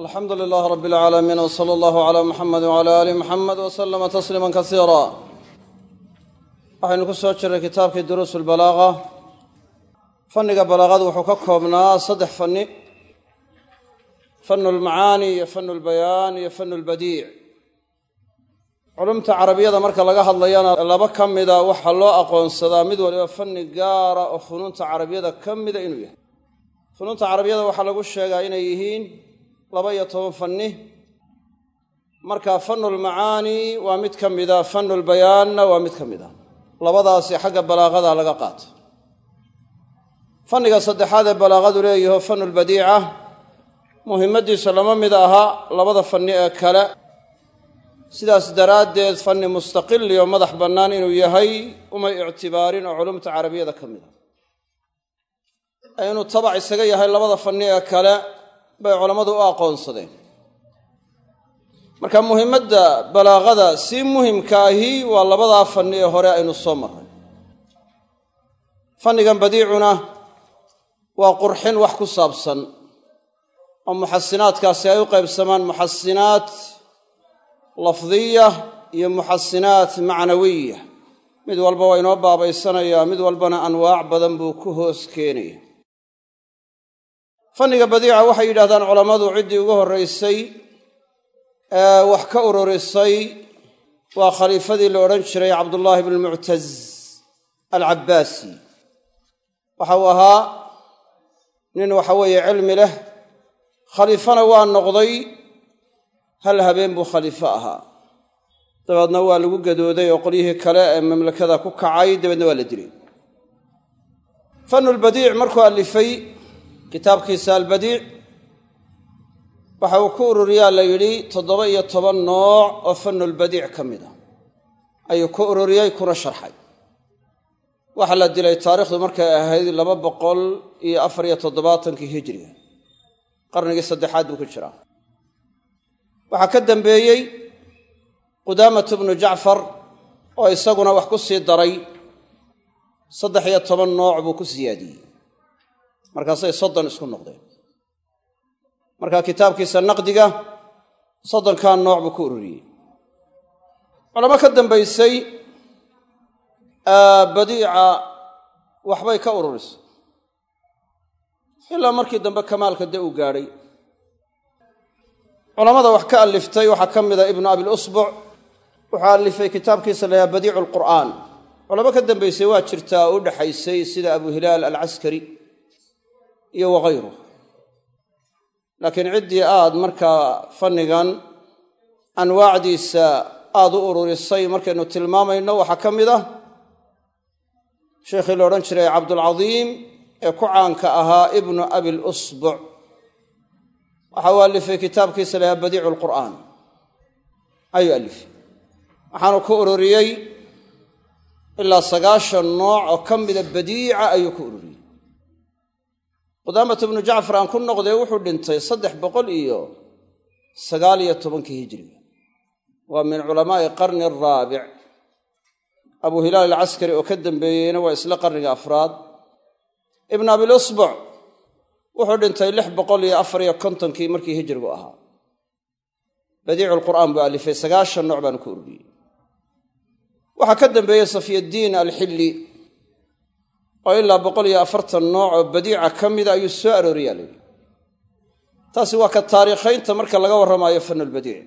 alxamdu lilaah rab alcaalamiin w sala allahu calaa muxamedi wcala aali muxamed w salama tasliima kasiira waxaynu ku soo jirray kitaabkii duruus lbalaaga fanniga balaaqadu wuxuu ka koobnaa saddex fanni. Fannu lmacaani iyo fannu lbayaan iyo fannu lbadiic culumta carabiyada marka laga hadlayana laba ka mida waxaa loo aqoonsadaa mid waliba fanni gaara oo funuunta carabiyada ka mida inuu yahay. Funuunta carabiyada waxaa lagu sheegaa inay yihiin laba iyo toban fanni. Marka fannu lmacaani waa mid ka mida fannu lbayaanna waa mid ka mid a labadaasi xagga balaaqada laga qaato fanniga saddexaad ee balaaqadu leeyaho fannu lbadiica muhimmaddiisa lama mid aha labada fanni ee kale. Sidaas daraaddeed fanni mustaqili oo madax bannaan inuu yahay umay ictibaarin oo culumta carabiyada ka mid a inuu tabac isaga yahay labada fanni ee kale bay culammadu u aqoonsadeen. Marka muhimmadda balaaqada si muhimka ahi waa labadaa fanni ee hore aynu soo marray fannigan badiicuna waa qurxin wax ku saabsan oo muxasinaadkaasi ay u qaybsamaan muxasinaat lafdiya iyo muxasinaat macnawiya. Mid walba waa inoo baabaysanayaa mid walbana anwaac badan buu ku hoos keenaya fanniga badiica waxay yidhahdaan culammadu ciddii ugu horraysay ee wax ka ururisay waa khaliifadii la odhan jiray cabdullaahi bnu muctaz alcabbaasi waxa uu ahaa nin waxa weeye cilmi leh khaliifana waa noqday hal habeen buu khaliifo ahaa. Dabeedna waa lagu gadooday oo qolyihii kale ee mamlakada ku kacay dabeedna waa la dilay. Fanulbadiic markuu allifay kitaabkiisa albadiic waxa uu ku ururiyaa la yidhi toddoba iyo toban nooc oo fanulbadiic ka mid a ayuu ku ururiyey kuna sharxay. Waxaa la dilay taarikhdu markay ahayd laba boqol iyo afar iyo toddobaatankii hijriga qarnigii saddexaad buu ku jiraa. Waxaa ka dambeeyey qudaamatu bnu jacfar oo isaguna wax ku sii daray saddex iyo toban nooc buu ku siyaadiyey markaasay soddon isku noqdeen. Marka kitaabkiisa naqdiga soddonkaa nooc buu ku ururiyey. Culamo ka dambaysay badiica waxbay ka ururisay. Ilaa markii dambe kamaalka de uu gaadhay. Culamada wax ka aliftay waxaa ka mida ibnu abilusbuc wuxuu alifay kitaabkiisa layaha badiicu lqur'aan culamo ka dambaysay waa jirtaa u dhexaysay sida abu hilaal alcaskari iyo wakayruh laakiin ciddii aad markaa fannigan anwaacdiisa aad u ururisay markaynu tilmaamayno waxaa ka mid ah sheikhii la odhan jiray cabdulcadiim ee ku caanka ahaa ibnu abilusbuc waxa uu alifay kitaabkiisa lahaa badiicu lqur'aan ayuu alifay waxaanu ku ururiyey ilaa sagaashan nooc oo ka mida badiica ayuu ku ururiyey qudaamatu bnu jacfar aan ku noqdee wuxuu dhintay saddex boqol iyo sagaal iyo tobankii hijriga waa min culamaa'i qarni araabic abu hilaal alcaskari oo ka dambeeyeyna waa isla qarniga afraad. Ibnu abilusbuc wuxuu dhintay lix boqol iyo afar iyo kontonkii markii hijrigu ahaa. Badiicu lqur'aan buu alifay sagaashan nooc baanu ku ururiyey waxaa ka dambeeyey safyaddiin alxilli oo ilaa boqol iyo afartan nooc oo badiica ka mida ayuu soo arooriyaa layidhi taasi waa ka taariikhaynta marka laga warramaayo fanulbadiic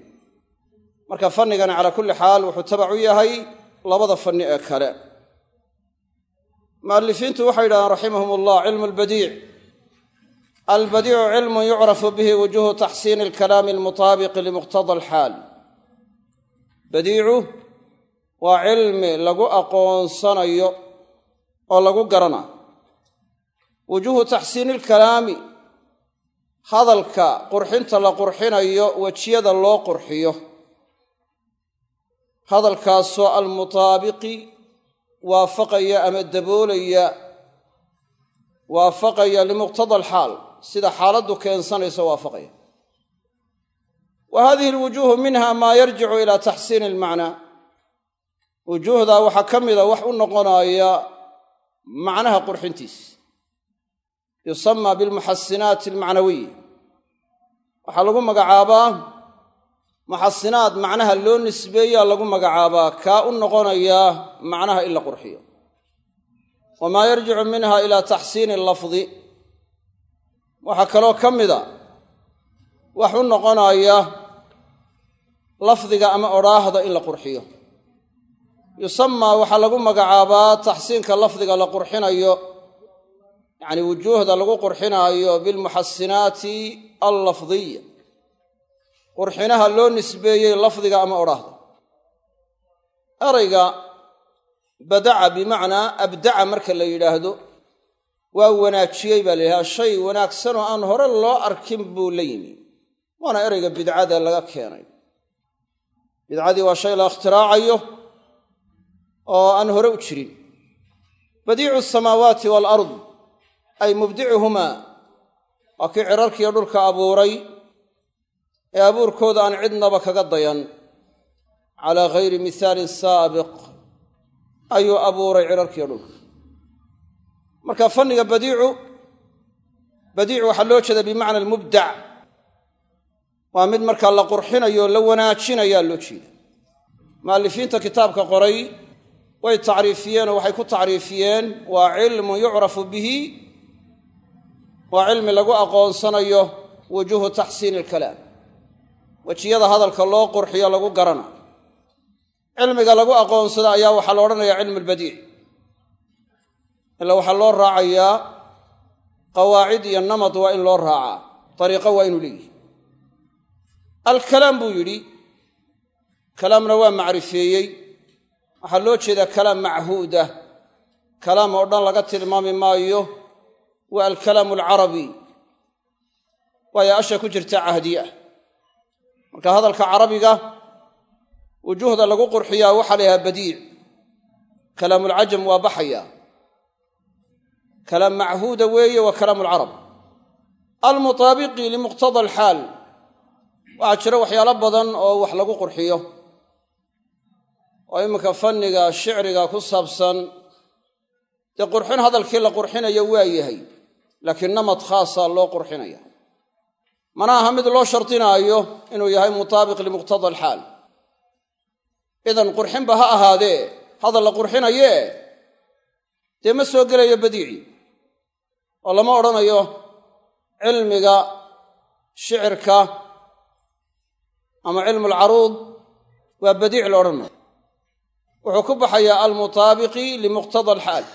marka fannigani calaa kulli xaal wuxuu tabac u yahay labada fanni ee kale. Mu'alifiintu waxay yidhahdeen raximahum allah cilmu lbadiic albadiicu cilmun yucrafu bihi wujuhu taxsiini alkalaami almutaabiqi limuqtada alxaal. Badiicu waa cilmi lagu aqoonsanayo oo lagu garana. Wujuuhu taxsiini ilkalaami hadalka qurxinta la qurxinayo wejiyada loo qurxiyo. Hadalkaasoo almutaabiqi waafaqaya ama daboolaya waafaqaya limuqtada alxaal sida xaaladdu keensanayso waafaqaya. Wa hadihi alwujuuhu minha maa yarjicu ila taxsiini almacnaa wujuuhdaa waxaa ka mida wax u noqonaya macnaha qurxintiis. Yusamaa bilmuxasinaati almacnawiya waxaa lagu magacaabaa muxasinaad macnaha loo nisbeeyaa lagu magacaabaa kaa u noqonaya macnaha in la qurxiyo. Wamaa yarjicu minha ilaa taxsiini lafdi waxaa kaloo ka mida wax u noqonaya lafdiga ama odhaahda in la qurxiyo yusamaa waxaa lagu magacaabaa taxsiinka lafdiga la qurxinayo yacni wujuuhda lagu qurxinaayo bilmuxasinaati allafdiya. Qurxinaha loo nisbeeyey lafdiga ama odhaahda. Erayga badaca bimacnaa abdaca marka la yidhaahdo waa wanaajiyey baa la yidhaha shay wanaagsanoo aan hore loo arkin buu la yimi. Waana erayga bidcada laga keenay. Bidcadii waa shay la ikhtiraacayo oo aan hore u jirin. Badiicu asamaawaati waalard ay mubdicuhumaa waa kii cirarkiiyo dhulka abuuray ee abuurkooda aan cidnaba kaga dayan. Calaa ghayri mihaalin saabiq ayuu abuuray cirarkiiyo dhulka. Marka fanniga badiicu badiicu waxaa loo jeeda bimacna almubdac waa mid markaa la qurxinayo la wanaajinayaa loo jeeda mu'alifiinta kitaabka qoray way tacriifiyeen oo waxay ku tacriifiyeen waa cilmun yucrafu bihi waa cilmi lagu aqoonsanayo wujuuhu taxsiini alkalaam wejiyada hadalka loo qurxiyo lagu garanayo cilmiga lagu aqoonsada ayaa waxaa la odhanayaa cilmu albadiic ila waxaa loo raacayaa qawaacid iyo namad waa in loo raacaa dariiqo waa inuu leeyihi alkalaam buu yidhi kalaamna waa macrifeeyey waxaa loo jeedaa kalaam machuudah kalaam oo dhan laga tilmaami maayo waa alkalaamu alcarabi. Waayo asha ku jirta cahdiye ah marka hadalka carabiga wujuuhda lagu qurxiyaa waxaa la yhaha badiic. Kalaamulcajam waa baxaya. Kalaam machuuda weeye waa kalaamu alcarab. Almutaabiqi limuqtada alxaal. Waxaa jira waxyaalo badan oo wax lagu qurxiyo oo iminka fanniga shicriga ku saabsan dee qurxin hadalkii la qurxinayo waa yahay laakiin namad khaasa loo qurxinaya. Mana aha mid loo shardinaayo inuu yahay mutaabiq limuqtada alxaal idan qurxinba ha ahaadee hadal la qurxinayee dee ma soo gelayo badiici. Oo lama odhanayo cilmiga shicirka ama cilmu alcaruud waa badiic la odhan wuxuu ku baxayaa almutaabiqi limuqtada alxaal.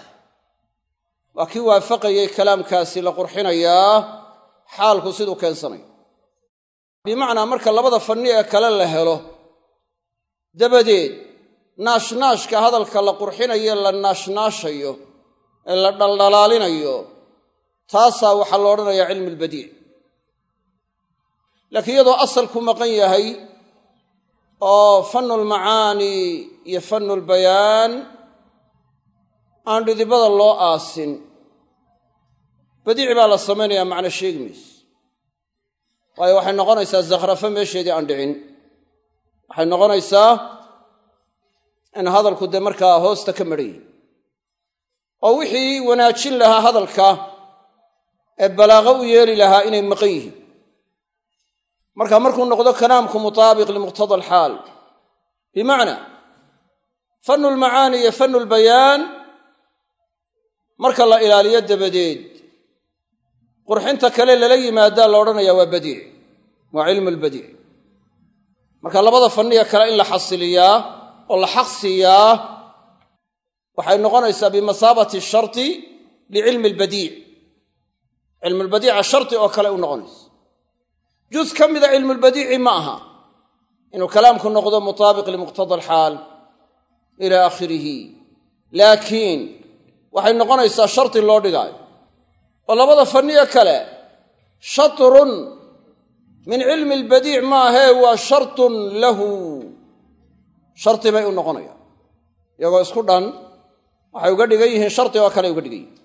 Waa kii waafaqayey kalaamkaasi la qurxinayaa xaalku siduu keensanayo bimacnaa marka labada fanni ee kale la helo dabadeed naashnaashka hadalka la qurxinayo la naashnaashayo ee la dhaldhalaalinayo taasaa waxaa la odhanayaa cilmu albadiic laakiin iyadoo asalku maqan yahay oo fannu iyo fannu lbayaan aan dhidibada loo aasin. Badiici baa la samaynayaa macno sheegi mayso waayo waxay noqonaysaa zakhrafo meesheedii aan dhicin. Waxay noqonaysaa in hadalku dee markaa hoosta ka madhayay oo wixii wanaajin lahaa hadalka ee balaaqo u yeeli lahaa inay maqan yihiin. Marka markuu noqdo kalaamku mutaabiq limuqtada alxaal. Bimacnaa fannu lmacaani iyo fannu lbayaan marka la ilaaliyo dabadeed qurxinta kale lala yimaadaa la odhanayaa waa badiic waa cilmu lbadiic marka labada fanniga kale in la xasiliyaa oo la xaq siiyaa waxay noqonaysaa bimasaabati sharti licilmi albadiic cilmulbadiica sharti oo kale u noqonaysa. Juz ka mida cilmulbadiici ma aha. Inuu kalaamku noqdo mutaabiq limuqtada alxaal ila aakhirihi laakiin waxay noqonaysaa sharti loo dhigaayo oo labada fanniyo kale shatrun min cilmi albadiic maahee waa shartun lahu. Sharti bay u noqonayaan. Iyagoo isku dhan waxay uga dhigan yihiin sharti oo kale uga dhigan yihiin.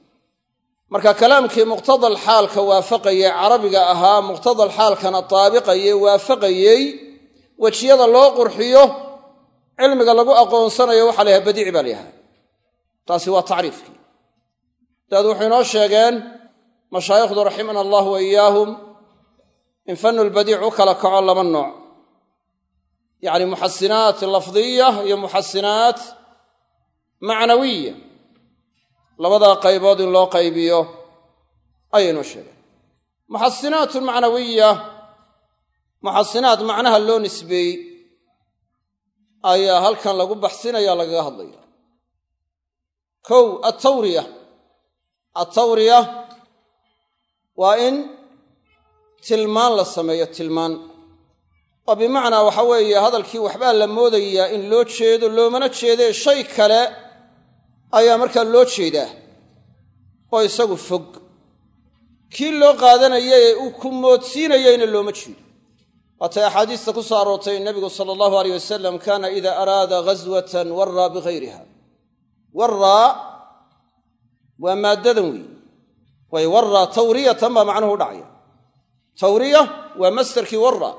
Marka kalaamkii muqtadal xaalka waafaqayey carabiga ahaa muqtadal xaalkana taabiqayey waafaqayey wejiyada loo qurxiyo cilmiga lagu aqoonsanayo waxaa la yahay badiici baa la yahay taasi waa tacriifkii. Daad wuxuu inoo sheegeen mashaayikhdu raximana allah wa iyaahum in fanulbadiic u kala kaco laba nooc. Yacni muxasinaat lafdiya iyo muxasinaat macnawiya. Labadaa qaybood in loo qaybiyo ayaynoo sheegeen. Muxasinaatun macnawiya muxasinaat macnaha loo nisbeeyey ayaa halkan lagu baxsinaya lagaga hadlaya kow altawriya altawriya waa in tilmaan la sameeyo tilmaan. Oo bimacnaa waxa weeye hadalkii waxbaa la moodayaa in loo jeedo loomana jeedee shay kale ayaa markaa loo jeedaa. Oo isagu fog. Kii loo qaadanaya ee uu ku moodsiinayayna looma jeedo waatay axaadiista ku soo aroortay nebigu sala allahu aleyh wasalam kaana ida araada ghaswatan warraa bihayriha warraa waa maaddadan weeye way warraa tawriyatan baa macnuhu u dhacaya. Tawriya waa mastarkii warra.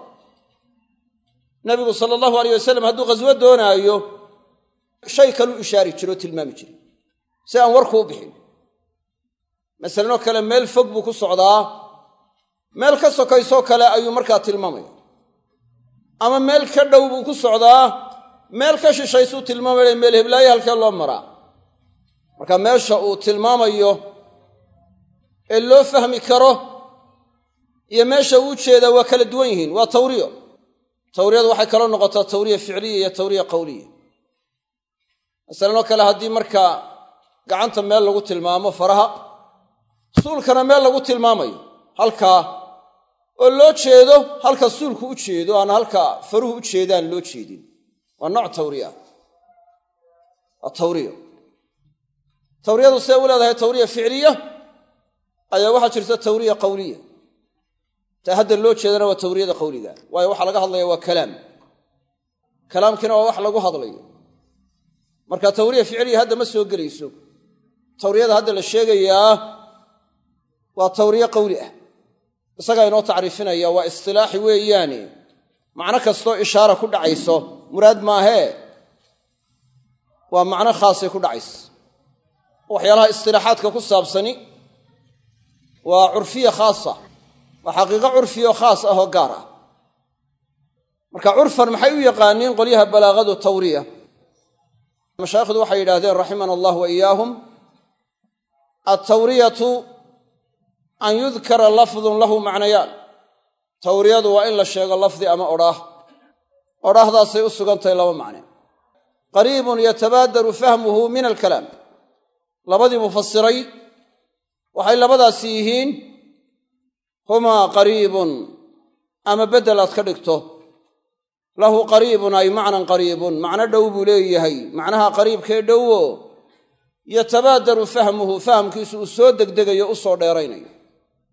Nebigu sala allahu aleyh wasalam hadduu ghaswo doonaayo shay kaluu ishaari jiro o tilmaami jiray si aan warku u bixin. Masalanoo kale meel fog buu ku socdaa. Meel ama meel ka dhow buu ku socdaa. Meel ka shishaysuu tilmaamaya meel heblaaye halkee loo maraa. Marka meesha uu tilmaamayo ee loo fahmi karo iyo meesha uu jeedaa waa kala duwan yihiin waa tawriyo. Tawriyadu waxay kaloo noqotaa tawriya ficliya iyo tawriya qawliya. Masalanoo kale haddii markaa gacanta meel lagu tilmaamo faraha suulkana meel lagu tilmaamayo halkaa oo loo jeedo halka suulku u jeedo aan halka faruhu u jeedaan loo jeedin. Waa nooc tawriya. Waa tawriyadu see u leedahay tawriya ficliya ayaa waxaa jirta tawriya qawliya. Ta hadda loo jeedana waa tawriyada qawliga. Waayo waxaa laga hadlaya waa kalaam. Kalaamkiina waa wax lagu hadlayo. Marka tawriya ficliya hadda ma soo gelayso. Tawriyada hadda la sheegayaa waa tawriye qawli ah isagaa inoo tacriifinaya waa istilaaxi weeyaane macno kastoo ishaara ku dhacayso muraad maahee waa macno khaasay ku dhacaysa waxyaalaha istilaaxaadka ku saabsani waa curfiya khaasa. Waa xaqiiqo curfiyo khaas ah oo gaar ah. Marka curfan maxay u yaqaaniin qolyaha balaagadu tawriya? Mashaayikhdu waxay yidhahdeen raximana allah wa iyaahum altawriyatu an yudkara lafdun lahu macnayaan tawriyadu waa in la sheego lafdi ama odhaah. Odhaahdaasay u sugantahay laba macne. Qariibun yatabaadaru fahmuhu min alkalaam. Labadii mufasiray waxay labadaasi yihiin humaa qariibun. Ama beddel aad ka dhigto lahu qariibun ay macnan qariibun. Macno dhow buu leeyahay. Macnaha qariibkee dhowo yatabaadaru fahmuhu fahamkiisu uu soo degdegayo u soo dheeraynayo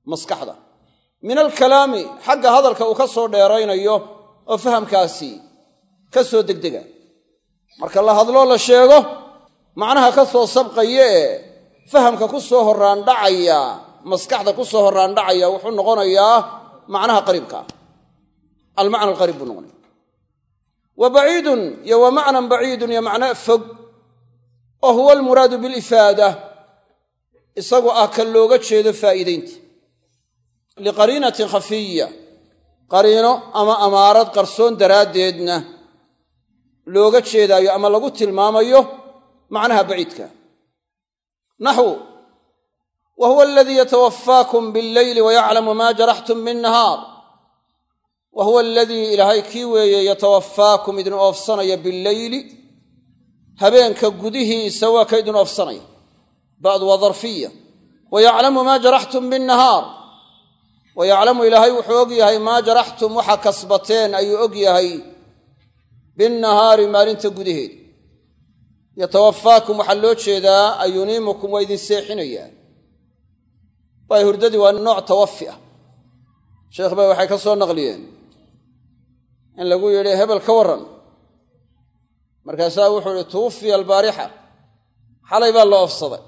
maskaxda. Min alkalaami xagga hadalka uu ka soo dheeraynayo oo fahamkaasi ka soo degdega. Marka la hadloo la sheego macnaha ka soo sabqaya ee fahamka ku soo horraandhacaya maskaxda ku soo horraandhacaya wuxuu noqonayaa macnaha qariibka. Ah almacna alqariib buu noqonaya. Wa baciidun iyo wa macnan baciidun iyo macno fog oo huwa almuraadu bilifaada. Isagu ah ka looga jeedo faa'iidaynta liqariinatin khafiya. Qariino ama amaarad qarsoon daraaddeedna looga jeedaayo ama lagu tilmaamayo macnaha baciidka. Naxwu wa huwa aladii yatawafaakum billeyli wayaclamu maa jaraxtum binnahaar wa huwa aladii ilaahay kii weeye yatawafaakum idin oofsanaya billeyli habeenka gudihiisa waa ka idin oofsanaya. Ba'du waa darfiya. Wa yaclamu maa jaraxtum binnahaar wa yaclamu ilaahay wuxuu og yahay maa jaraxtum waxa kasbateen ayuu og yahay binnahaari maalinta gudaheeda yatawafaakum waxaa loo jeedaa ayuniimukum waa idin seexinayaa waay hurdadii waa nooc tawafi ah sheekh bay waxay ka soo naqliyeen in lagu yidhi hebel ka warran markaasaa wuxuu ihi tuwufiya albaarixa xalay baa la oofsaday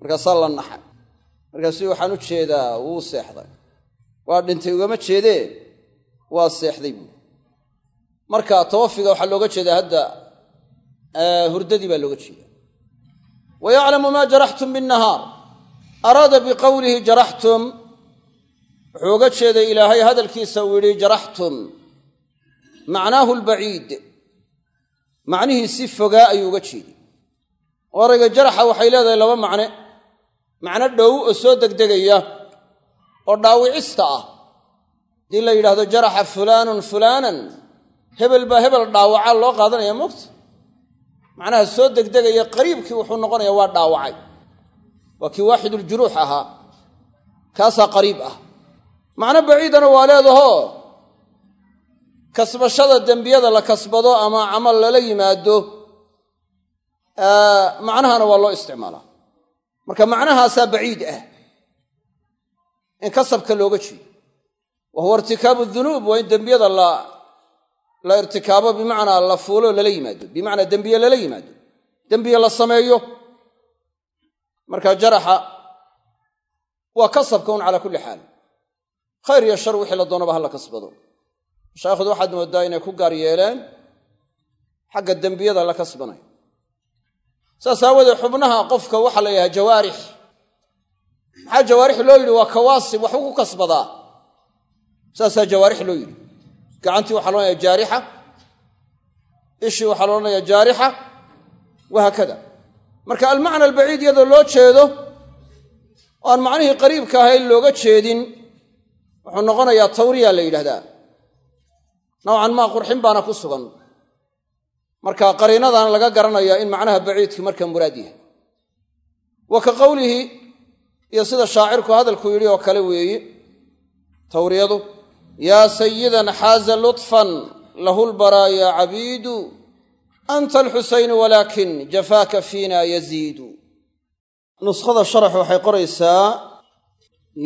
markaasaa la naxay markaasuu waxaan u jeedaa wuu seexday waa dhintay ugama jeedee? Waa seexday buui marka tawafiga waxaa looga jeedaa hadda hurdadii baa looga jeeda wa yaclamu maa jaraxtum binnahaar. Araada biqowlihi jaraxtum. Wuxuu uga jeeday ilaahay hadalkiisa uu yidhi jaraxtum. Macnaahu albaciid macnihii si fogaa ayuu uga jeeday. Orayga jaraxa waxay leedahay laba macne. Macno dhow oo soo degdegaya oo dhaawicista ah. Haddii la yidhaahdo jaraxa fulaanun fulaanan hebel baa hebel dhaawaca loo qaadanaya moogta macnaha soo degdegaya qariibkii wuxuu noqonaya waa dhaawacay. Waa kii waaxiduljuruux ahaa. Kaasaa qariib ah. Macno baciidana waa leedaho. Kasbashada dembiyada la kasbado ama camal lala yimaado macnahana waa loo isticmaalaa. Marka macnahaasaa baciid ah in kasabka looga jeedo. Wa huwa irtikaabu dunuub waa in dembiyada la irtikaabo bimacnaa la fuulo lala yimaado. Bimacnaa dembiye lala yimaado. Dembiye la sameeyo marka jaraxa waa kasabka un calaa kulli xaal. Khayr iyo shar wixii la doonaba ha la kasbado. Mashaayikhdu waxaad moodaa inay ku gaar yeeleen xagga dembiyada la kasbanayo. Saas aawoodee xubnaha qofka waxaa la yidhaha jawaarix maxaa jawaarix loo yidhi? Waa kawaasib waxbuu ku kasbadaa. Saasaa jawaarix loo yidhi. Gacantii waxaa loodhanaya jaarixa ishii waxaa loodhanaya jaarixa wahaakada marka almacna albaciid iyadoo loo jeedo oo aan macnihii qariibka ahayn looga jeedin wuxuu noqonayaa tawriya la yidhahdaa nowcan maa qurxin baana ku sugan. Marka qariinadan laga garanaya in macnaha baciidkii marka muraad yahay. Wa ka qowlihi iyo sida shaacirku hadalku yidhi oo kale weeye tawriyadu yaa sayidan xaaza lutfan lahu lbaraaya cabiidu anta alxusaynu walaakin jafaaka fiina yaziidu. Nuskhada sharax waxay qoraysaa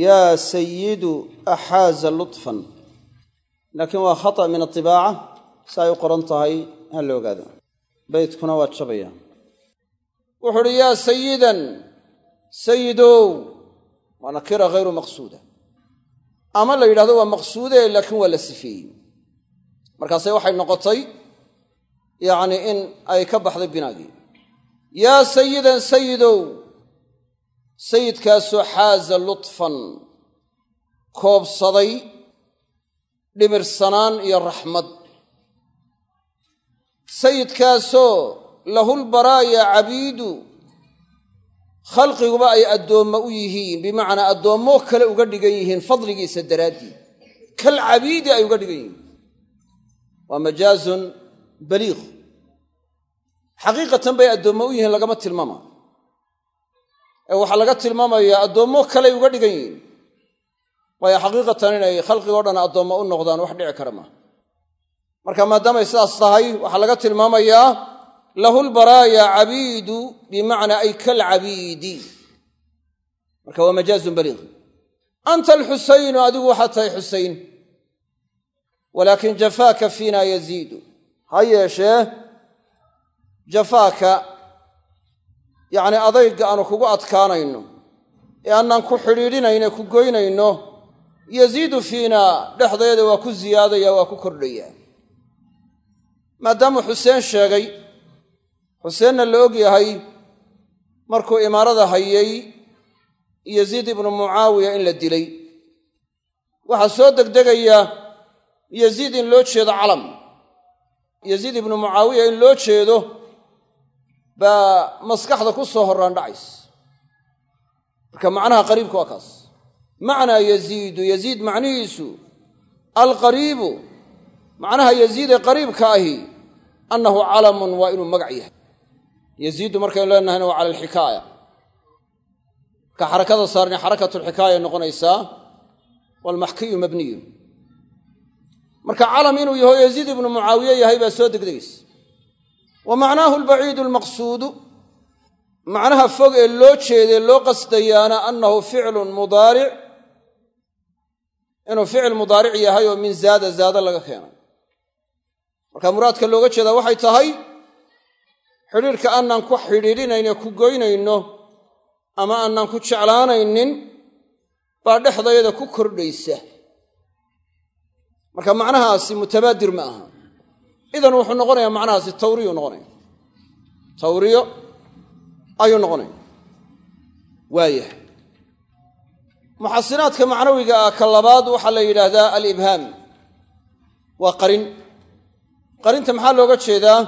yaa sayidu axaaza lutfan. Laakiin waa khata min atibaaca si ay u qoran tahay ha la ogaado. Beytkuna waa jabaya wuxuu uhi yaa sayidan sayidow waa nakira hayru maqsuuda. Ama la yidhahdo waa maqsuude laakiin waa la sifeeyey. Markaase waxay noqotay yacni in ay ka baxday binaagii. Yaa sayidan sayidow sayidkaasoo xaaza lutfan koobsaday dhimirsanaan iyo raxmad. Sayidkaasoo lahulbaraaya cabiidu khalqiguba ay addoommo u yihiin. Bimacnaa addoommo kale uga dhigan yihiin fadligiisa daraaddii kal cabiidi ay uga dhigan yihiin. Waa majaazun baliiq xaqiiqatan bay addoommo u yihiin lagama tilmaama. Ee waxaa laga tilmaamayaa addoommo kaley uga dhigan yihiin. Waayo xaqiiqatan inay khalqigoo dhan addoommo u noqdaan wax dhici kara maaha marka maadaamay sidaas tahay waxaa laga tilmaamayaa lahu lbaraaya cabiidu bimacnaa ay kalcabiidi. Marka waa majaazun baliiq anta alxusaynu adigu waxaad tahay xusayn walaakin jafaaka fiina yaziidu. Ha yeeshee jafaaka yacni adayga aanu kugu adkaanayno ee annaan ku xidhiidhinayno ku goynayno yaziidu fiina dhexdeeda waa ku ziyaadaya waa ku kordhaya. Maadaamuu xuseen sheegay xuseenna la og yahay markuu imaarada hayay yaziid ibnu mucaawiya in la dilay. Waxaa soo degdegaya yaziid in loo jeedo calam. Yaziid ibnu mucaawiya in loo jeedo baa maskaxda ku soo horraan dhacays marka macnaha qariibka waa kaas. Macnaa yaziidu yaziid macnihiisu alqariibu macnaha yaziid ee qariibka ahi annahu calamun waa inuu magac yahay yaziidu markaynu leenahayna waa cala alxikaaya marka xarakada saarni xarakatulxikaaya noqonaysaa waalmaxkiyu mabniyu marka calam inuu yaho yaziid ibnu mucaawiye yahay baa soo degdegaysa wa macnaahu albaciidu almaqsuudu macnaha fog ee loo jeedee loo qasdayaana annahu ficlun mudaaric inuu ficil mudaaric yahay oo min zaada zaada laga keenay. Marka muraadka looga jeedaa waxay tahay xidhiidhka aanaan ku xidhiidhinayno ku goynayno ama aanaan ku jeclaanaynin baa dhexdayada ku kordhaysa. Marka macnahaasi mutabaadir ma aha. Idan wuxuu noqonayaa macnahaasi tawriyu noqonaya tawriyo ayuu noqonaya waayahay. Muxasinaadka macnawiga ah ka labaad waxaa la yidhaahdaa alibhaam waa qarin. Qarinta maxaa looga jeedaa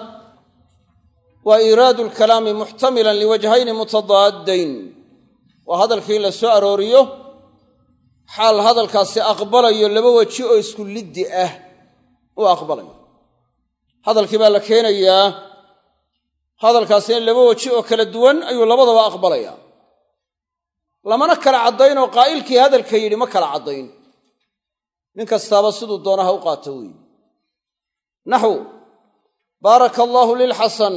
waa iiraadu lkalaami muxtamilan liwajhayni mutadaaddayn waa hadalkii la soo arooriyo. Xaal hadalkaasi aqbalayo laba weji oo isku liddi ah. Uu aqbalayo. Hadalkii baa la keenayaa hadalkaasina laba weji oo kala duwan ayuu labadaba aqbalayaa lamana kala caddayn oo qaa'ilkii hadalka yidhi ma kala caddayn. Nin kastaaba siduu doonaha u qaato weeye naxw baaraka allaahu lilxasan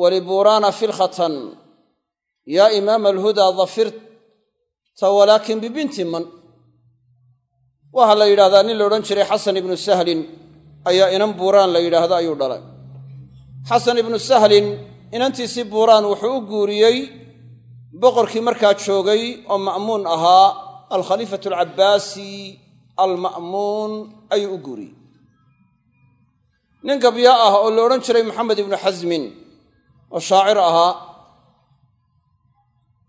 walibuuraana filkhatan yaa imaama alhudaa dafirta walaakin bibinti man waxaa la yidhahdaa nin la odhan jiray xasan ibnu sahlin ayaa inan buuraan la yidhaahdo ayuu dhalay xasan ibnu sahlin inantiisii buuraan wuxuu u guuriyey boqorkii markaa joogay oo ma'muun ahaa alkhaliifatu alcabbaasi alma'muun ayuu u guuriyey nin gabya ah oo la odhan jiray maxamed ibnu xasmin oo shaacir ahaa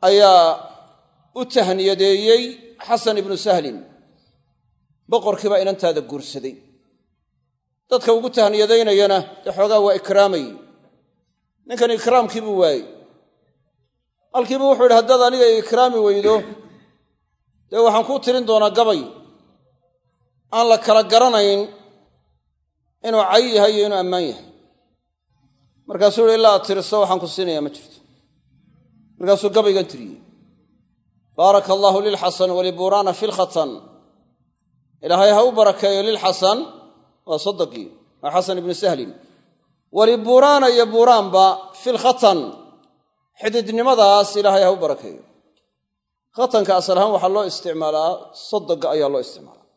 ayaa u tahniyadeeyey xasan ibnu sahlin. Boqorkiibaa inantaada guursaday. Dadka ugu tahniyadaynayana dee xoogaa waa ikraamay. Ninkan ikraamkii buu waayey. Halkiibu wuxuu yidhi haddaad aniga ikraami weydo dee waxaan kuu tirin doonaa gabay. Aan la kala garanayn inuu cay yahay iyo inuu ammaan yahay markaasuu yihi ilaa tiriso waxaan ku siinayaa ma jirto. Markaasuu gabaygan tiriyey. Baaraka allaahu lilxasan walibuuraana filkhatan. Ilaahay ha u barakeeyo lilxasan waa sodogii waa xasan ibnu sahlin. Walibuuraana iyo buuraanba filkhatan. Xididnimadaas ilaahay ha u barakeeyo. Khatanka asal ahaan waxaa loo isticmaalaa sodoga ayaa loo isticmaalaa.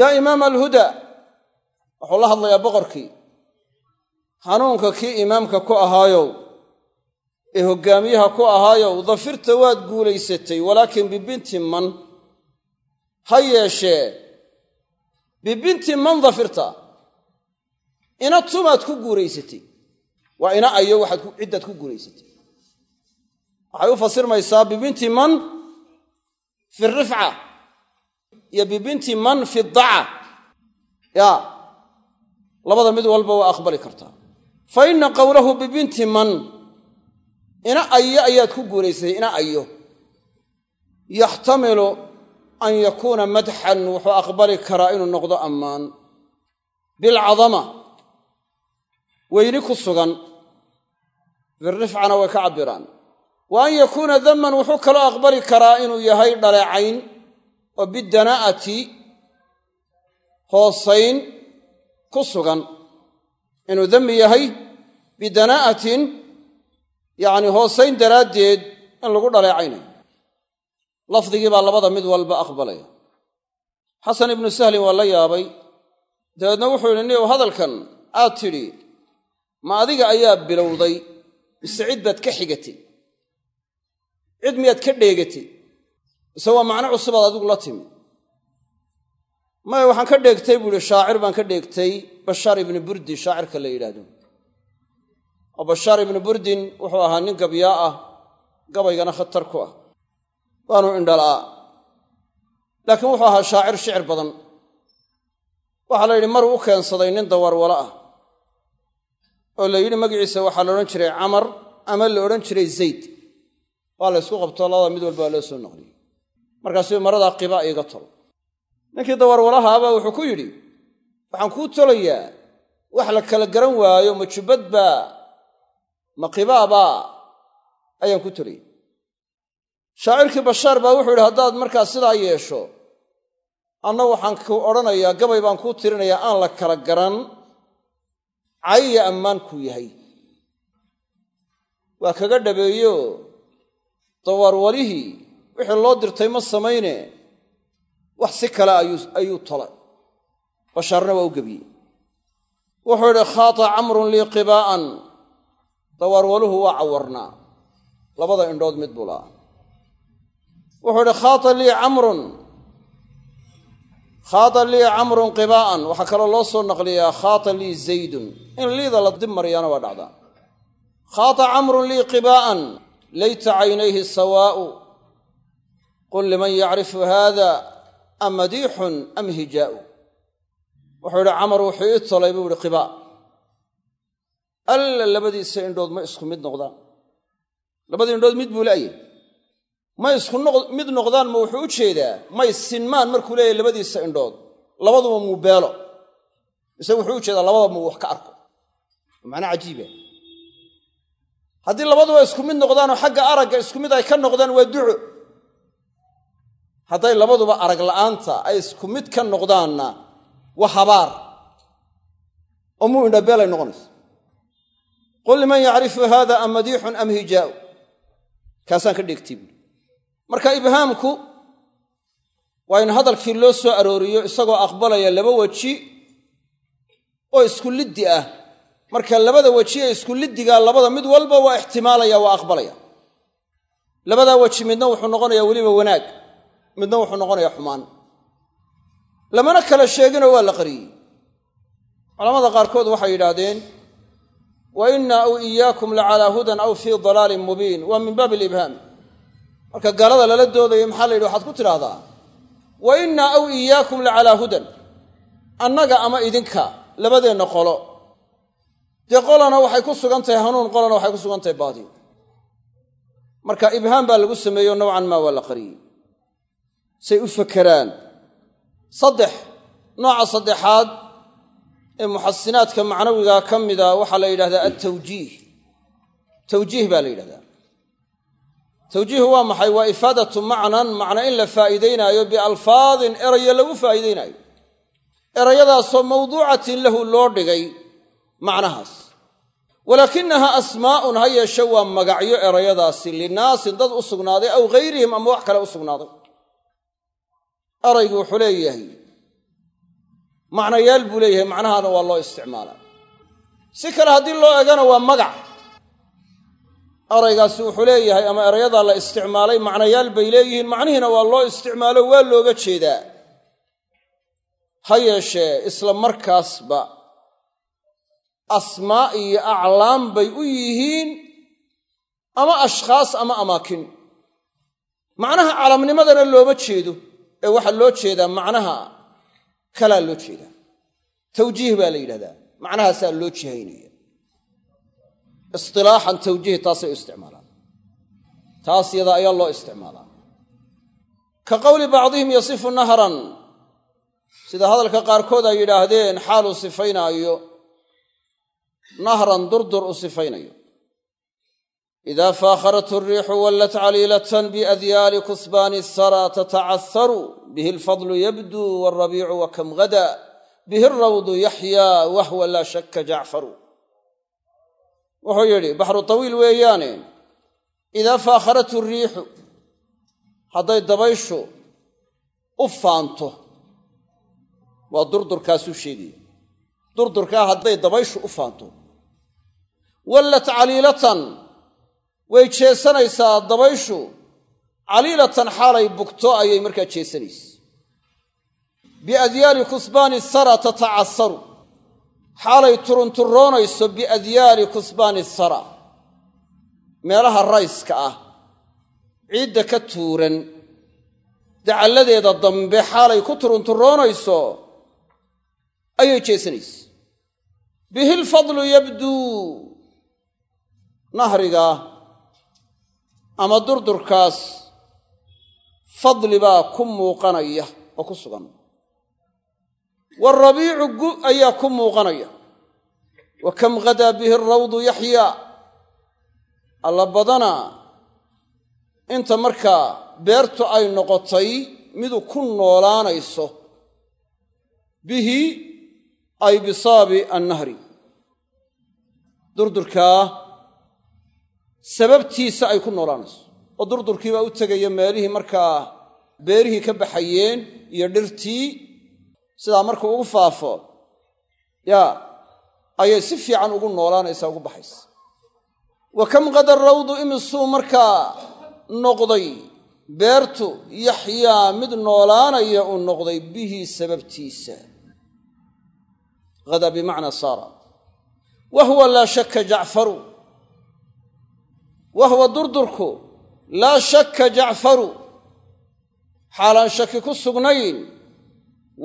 Yaa imaama alhuda wuxuu la hadlayaa boqorkii hanuunka kii imaamka ku ahaayow ee hoggaamiyaha ku ahaayow dafirta waad guulaysatay walaakin bibinti man. Ha yeeshee bibinti man dafirta. Ina tumaad ku guuraysatay waa ina ayo waxaad ciddaad ku guuraysatay waxay u fasirmaysaa bibinti man fi rifca iyo bibinti man fi daca. Ya labada mid walba waa aqbali kartaa fa inna qowlahu bibinti man. Ina ayo ayaad ku guuraysatay ina ayo yaxtamilu an yakuuna madxan wuxuu aqbali karaa inuu noqdo ammaan. Bilcadama weyni ku sugan. Birrifcana way ka cabbiraan. Wa an yakuuna damman wuxuu kaloo aqbali karaa inuu yahay dhaleecayn oo bidanaa'ati hoosayn ku sugan inuu dammi yahay bidanaa'atin yacni hoosayn daraaddeed in lagu dhaleecaynayo lafdigii baa labada mid walba aqbalaya. Xasan ibnu sahlin waa la yaabay. Dabeedna wuxuu yidhi niyow hadalkan aad tidhi ma adiga ayaa bilowday? Mise cid baad ka xigatay cid miyaad ka dheegatay mise waa macno cusubaad adigu la timi. Maya waxaan ka dheegtay buu ihi shaacir baan ka dheegtay bashaar ibnu burdi shaacirka la yidhaahdo. Oo bashaar ibnu burdin wuxuu ahaa nin gabyaa ah gabaygana khatar ku ah. Waanu indhalaa. Laakiin wuxuu ahaa shaacir shicir badan. Waxaa la yidhi maruu u keensaday nin dawarwalo ah. Oo la yidhi magaciisa waxaa la odhan jiray camar ama la odhan jiray zayd. Waa la ysku qabto labada mid walba waa loo soo noqliyey markaasuu maradaa qiba iiga tol ninkii dawarwalahaabaa wuxuu ku yidhi waxaan kuu tolayaa wax la kala garan waayo ma jubbad baa ma qibaabaa ayaan ku tolayay shaacirkii bashaar baa wuxuu yidhi haddaad markaa sidaa yeesho anna waxaan ku odhanayaa gabay baan kuu tirinayaa aan la kala garan cayya ammaan kuu yahay. Waa kaga dhabeeyo dawarwalihii wixii loo dirtay ma samayne wax si kale ayuu tolay bashaarna waa u gebiyey wuxuu yidhi khaata camrun lii qibaa'an dawarwaluhu waa cawarnaa. Labada indhood mid buu la'a wuxuu idhi khaata lii camrun. Khaata lii camrun qibaa'an waxaa kaloo loo soo naqliyaa khaata lii zaydun. In liida la dib mariyaana waa dhacdaa. Khaata camrun lii qibaa'an layta caynayhi sawaa'u. Qul liman yacrifu haada amadiixun am hijaa'u wuxuu idhi camar wuxuu ii tolay buu ihi qibaa alla labadiisa indhood ma isku mid noqdaan. Labadii indhood mid buu la'yay ma isku mid noqdaan ma wuxuu u jeedaa may sinmaan markuu leeyahy labadiisa indhood. Labaduba muu beelo. Mise wuxuu u jeedaa labadaba muu wax ka arko. Macnaa cajiiba haddii labaduba isku mid noqdaanoo xagga aragga isku mid ay ka noqdaan waa duco. Hadday labaduba arag la'aanta ay isku mid ka noqdaanna waa habaar. Oo muu indhabeelay noqonaysa qul liman yacrifu haada am madiixun am hijaa'u kaasaan ka dhegtay buui marka ibhaamku waa in hadalkii loo soo arooriyo isagoo aqbalaya laba weji oo isku liddi ah. Marka labada weji ee isku liddigaa labada mid walba waa ixtimaalaya waa aqbalaya. Labadaa weji midna wuxuu noqonayaa weliba wanaag midna wuxuu noqonayaa xumaan lamana kala sheeginoo waa la qariyey. Culamada qaarkood waxay yidhaahdeen wa inna aw iyaakum la calaa hudan aw fii dalaalin mubiin. Waa min baabi alibhaam. Marka gaalada lala doodayo maxaa la yidhi waxaad ku tidhaahdaa wa inna aw iyaakum la calaa hudan. Annaga ama idinka labadeenna qolo. Dee qolana waxay ku sugan tahay hanuun qolana waxay ku sugan tahay baadi. Marka ibhaam baa lagu sameeyo nowcan maa waa la qariyey. Say u fakeraan saddex nooca saddexaad ee muxasinaadka macnawigaa ka mida waxaa la yidhahdaa altawjiih tawjiih baa la yidhahdaa. Tawjiih waa maxay? Waa ifaadatu macnan macna in la faa'iidaynaayo bialfaadin erayo lagu faa'iidaynaayo. Erayadaasoo mawduucatin lahu loo dhigay macnahaas. Walaakinaha asmaa'un ha yeeshe waa magacyo erayadaasi linaasin dad u sugnaaday aw ghayrihim ama wax kale u sugnaaday eraygu wuxuu leeyahay macnayaal buu leeyahay macnahaana waa loo isticmaalaa. Si kale haddii loo egana waa magac. Eraygaasi wuxuu leeyahay ama erayadaa la isticmaalay macnayaal bay leeyihiin macnihiina waa loo isticmaalo waa looga jeedaa. Ha yeeshee isla markaasba asmaa iyo aclaam bay u yihiin ama ashkhaas ama amaakin. Macnaha calamnimadana looma jeedo ee waxaa loo jeedaa macnaha kalaa loo jeedaa. Tawjiih baa la yidhahdaa. Macnahaasaa loo jihaynaya isilaaxan tawjiih taasay u isticmaalaan. Taas yadaa ayaa loo isticmaalaa. Ka qowli bacdihim yasifu nahran sida hadalka qaarkood ay yidhaahdeen xaaluu sifaynaayo nahran durdur u sifaynayo idaa faakharat riixu wallat caliilatan biadyaali kusbaani sara tatacaharu bihi alfadlu yabduu waalrabiicu wa kam gada bihi alrawdu yaxyaa wahwa laa shakka jacfaru wuxuu yidhi baxru tawiil weeyaane idaa faakharat riixu hadday dabayshu u faanto waa durdurkaasuu sheegaya durdurkaa hadday dabayshu u faanto wallat caliilatan way jeesanaysaa dabayshu caliilatan xaalay bugto ayay markaa jeesanaysa biadyaali kusbaani sara tatacasaru xaalay turunturoonayso biadyaali kusbaani sara. Meelaha rayska ah ciidda ka tuuran dacalladeeda dambe xaalay ku turunturoonayso ayay jeesanaysa bihi lfadlu yabduu nahriga ama durdurkaas fadli baa ku muuqanaya oo ku sugan. Waalrabiicu gu ayaa ku muuqanaya. Wa kam ghadaa bihi alrawdu yaxyaa alla badana inta markaa beertu ay noqotay midu ku noolaanayso bihi ay bisaabi annahri. Durdurkaa sababtiisa ay ku noolaanayso. Oo durdurkii baa u tegaya meelihii markaa beerihii ka baxayeen iyo dhirtii sidaa markuu ugu faafo yaa ayay si fiican ugu noolaanaysaa ugu baxaysa. Wa kam qada rawdu imisuu markaa noqday beertu yaxyaa mid noolaanaya uu noqday bihi sababtiisa. Hadaa bimacnaa saara. Wa huwa laa shakka jacfaru wa huwa durdurku laa shakka jacfaru xaalaan shaki ku sugnayn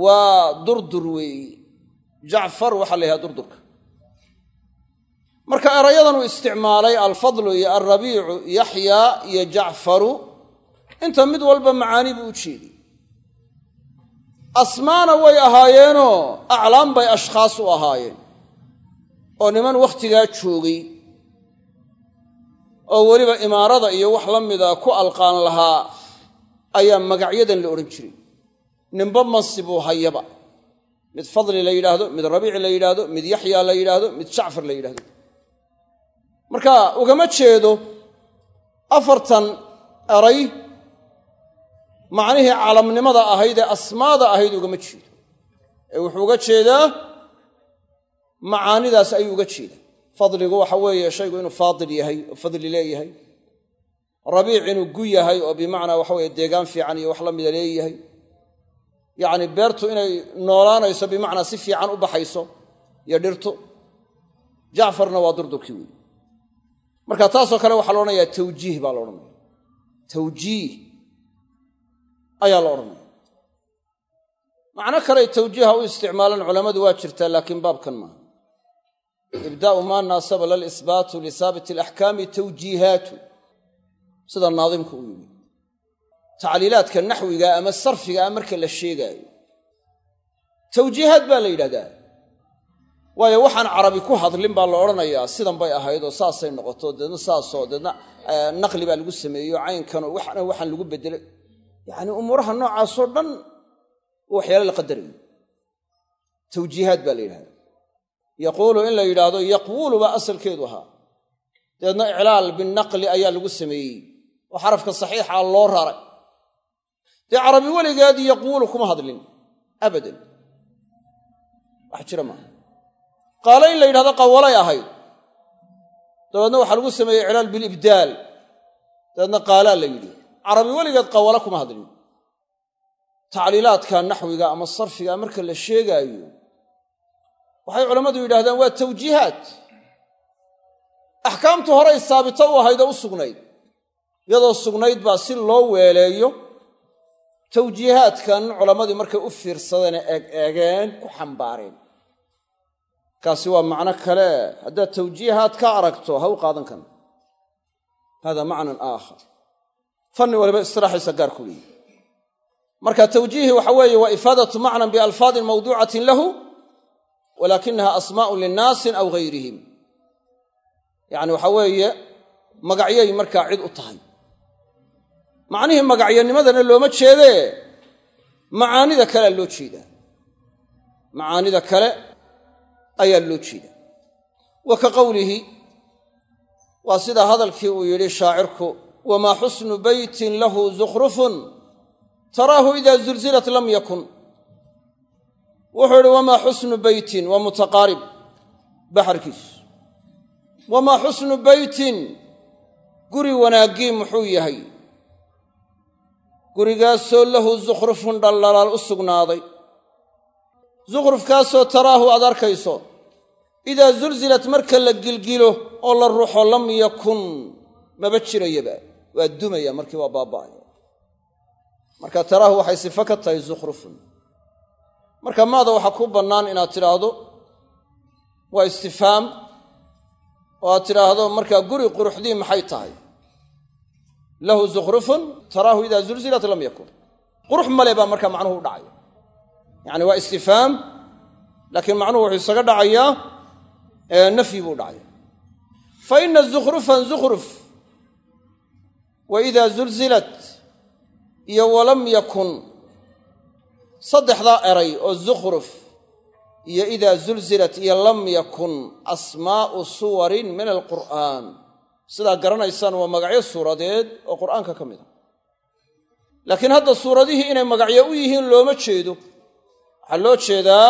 waa durdur weeyi jacfar waxaa la yidhaha durdurka marka erayadan uu isticmaalay alfadlu iyo alrabiicu yaxyaa iyo jacfaru inta mid walba macaani buu u jeeday asmaana way ahaayeenoo aclaam bay ashkhaas u ahaayeen oo niman wakhtigaa joogay oo weliba imaarada iyo wax la mida ku alqaan lahaa ayaa magacyadan la odhan jiray. Ninba mansibuu hayaba. Mid fadli la yidhaahdo mid rabiici la yidhaahdo mid yaxyaa la yidhaahdo mid jacfar la yidhaahdo. Marka ugama jeedo afartan eray macnihii calamnimada ahayd ee asmaada ahayd ugama jeedo. Ee wuxuu uga jeedaa macaanidaas ayuu uga jeedaa fadligu waxa weeye shaygu inuu faadil yahay oo fadli leeyahay. Rabiic inuu gu yahay oo bimacnaa waxa weye deegaan fiican iyo wax la mida leeyahay. Yacni beertu inay noolaanayso bimacnaa si fiican u baxayso iyo dhirtu. Jacfarna waa durdurkii weyi marka taasoo kale waxaa la odhanayaa tawjiih baa la odhanaya tawjiih ayaa la odhanaya macno kaley tawjiiha u isticmaalaan culammadu waa jirtaa laakiin baabkan maaha ibdaa'u maa naasaba lalisbaatu lisaabiti alaxkaami tawjiihaatu sida naadimku uu yidhi tacliilaadka naxwiga ama sarfigaa marka la sheegaayo tawjiihaad baa la yidhahdaa waayo waxaan carabi ku hadlin baa la odhanayaa sidan bay ahayd oo saasay noqoto deedna saasoo deedna naqli baa lagu sameeyo caynkanoo waxna waxaan lagu beddelay yacni umuuraha noocaasoo dhan waxyaale la qadarayo tawjiihaad baa la yidhahdaa yaquulu in la yidhaahdo yaqwulu baa asalkeedu ahaa. Dabeedna iclaal binaqli ayaa lagu sameeyey oo xarafka saxiixa loo raray dee carabi weligeed yaquulu kuma hadlin abadan. Wax jira maaha qaalo in la yidhahdo qawalay ahayd. Dabeedna waxaa lagu sameeyey iclaal bilibdaal dabeedna qaalaa la yidhi carabi weligeed qawala kuma hadlin. Tacliilaadka naxwiga ama sarfiga marka la sheegaayo waxay culammadu yidhahdaan waa tawjiihaat axkaamtu horay saabito u ahayd oo u sugnayd. Iyadoo sugnayd baa si loo weeleeyo tawjiihaadkan culammadii markay u fiirsadeen eeg eegeen ku xambaareen. Kaasi waa macno kale. Haddaad tawjiihaad ka aragto ha u qaadan karna hada macnan aakhar. Fanni waliba istiraaxiisa gaar ku leeyi marka tawjiihi waxa weeye waa ifaadatu macnan bialfaadin mawduucatin lahu walaakinaha asmaa'un linnaasin aw gayrihim. Yacni waxa weeye magacyay markaa cid u tahay. Macnihii magacyanimadana looma jeedee. Macaanida kalea loo jeedaa. Macaanida kale ayaa loo jeedaa. Wa ka qowlihi waa sida hadalkii uu yidhi shaacirku wamaa xusnu beytin lahu zukhrufun taraahu ida zulzilat lam yakun wuxuu idhi wamaa xusnu beytin waa mutaqaarib baxarkiis. Wamaa xusnu beytin guri wanaaggii muxuu yahay? Gurigaasoo lahu zukhrufun dhaldhalaal u sugnaaday. Zukhrufkaasoo taraahu aad arkayso idaa zulzilat marka la gilgilo oo la ruxo lam yakun. Maba jirayaba waa dumaya markii waa baaba'aya marka taraahu waxay sifo ka tahay zukhrufun marka maada waxaa ku bannaan inaad tidhaahdo waa istifaam oo aad tidhaahdo markaa guri quruxdii maxay tahay? Lahu zukhrufun taraahu idaa zulzilat lam yakun. Qurux male baa markaa macnuhu u dhacaya yacani waa istifaam laakiin macnuhu wuxuu isaga dhacayaa nafyi buu dhacaya. Fa ina zukhrufan zukhruf wa zulzilat iyo walam yakun saddexdaa eray oo zukhruf iyo idaa zulzilat iyo lam yakun asmaa'u suwarin min alqur'aan. Sidaa garanaysaan waa magacyo suuradeed oo qur'aanka ka mid a laakiin hadda suuradihii inay magacyo u yihiin looma jeedo. Waxaa loo jeedaa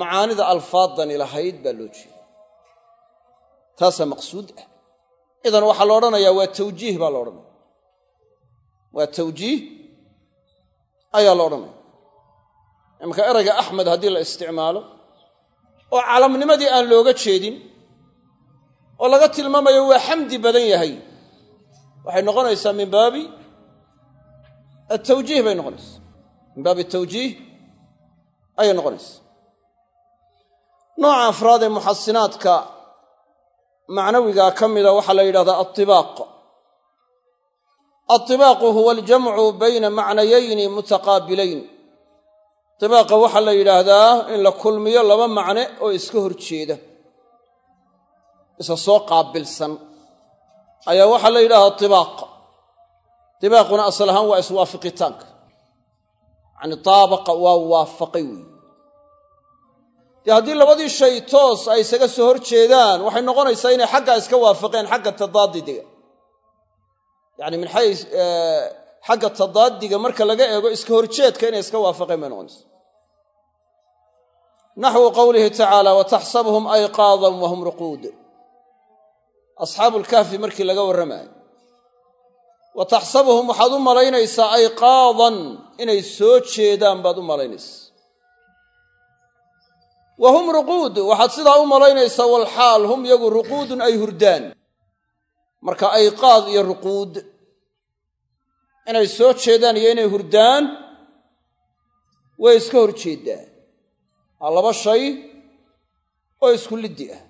macaanida alfaaddani lahayd baa loo jeeda taasaa maqsuud ah. Idan waxaa la odhanayaa waa tawjiih baa la odhanaya waa tawjiih ayaa la odhanaya imanka erayga axmed haddii la isticmaalo oo calamnimadii aan looga jeedin oo laga tilmaamayo waa xamdi badan yahay waxay noqonaysaa min baabi atawjiih bay noqonaysa min baabi tawjiih ayay noqonaysa nooca afraad ee muxasinaadka macnawigaa ka mida waxaa la yidhahdaa altibaaq altibaaqu huwa aljamcu bayna macnayayni mutaqaabilayn tibaaqa waxaa la yidhaahdaa in la kulmiyo laba macne oo iska hor jeeda. Isa soo qaabilsan. Ayaa waxaa la yidhahdaa tibaaq tibaaquna asal ahaan waa iswaafiqitaanka yacani taabaqa waa waafaqay weeye dee haddii labadii shay toos ay isaga soo hor jeedaan waxay noqonaysaa inay xaggaa iska waafaqeen xagga tadaadidiga yacni min xay xagga tadaadiga marka laga eego iska horjeedka inay iska waafaqeen bay noqonaysa. Naxwu qowlihi tacaala wataxsabuhum ayqaadan wahum ruquud. Asxaabu lkahfi markii laga warramaayo wa taxsabuhum waxaad u malaynaysaa ayqaadan inay soo jeedaan baad u malaynaysaa wa hum ruquud waxaad sidaa u malaynaysaa walxaal hum yagu ruquudun ay hurdaan. Marka ayqaad iyo ruquud inay soo jeedaan iyo inay hurdaan way iska hor jeedaa waa laba shay oo isku liddi ah.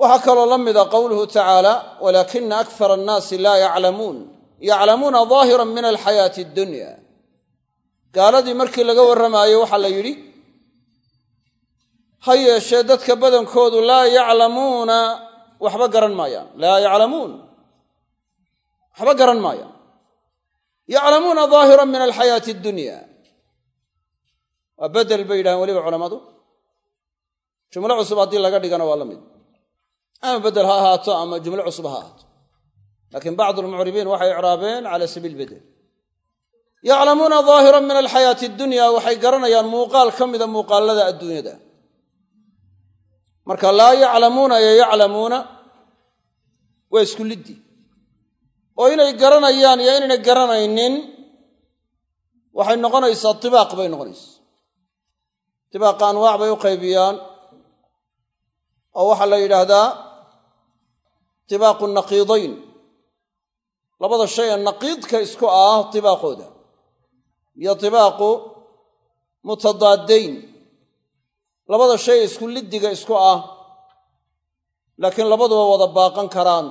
Waxaa kaloo la mida qowluhu tacaala walaakina akthara annaasi laa yaclamuun. Yaclamuuna daahiran min alxayaati addunya gaaladii markii laga warramaayo waxaa la yidhi ha yeeshee dadka badankoodu laa yaclamuuna waxba garan maayaan. Laa yaclamuun. Waxba garan maayaan yaclamuuna daahiran min alxayaati addunya waa bedel bay yidhahaan weliba culammadu. Jumlo cusub haddii laga dhigana waa la mid. Ama bedel ha ahaato ama jumlo cusub ha ahaato. Laakiin bacdu almucribiin waxay icraabeen cala sabiil bedel. Yaclamuuna daahiran min alxayaati addunya waxay garanayaan muuqaal ka mida muuqaalada adduunyada. Marka laa yaclamuuna iyo yaclamuuna waa isku liddi oo inay garanayaan iyo inayna garanaynin waxay noqonaysaa tibaaq bay noqonaysaa. Tibaaqa anwaac bay u qaybiyaan oo waxaa la yidhaahdaa tibaaqu naqiidayn. Labada shay ee naqiidka isku ah tibaaqooda iyo tibaaqu mutadaadayn labada shay ee isku liddiga isku ah laakiin labaduba wada baaqan karaan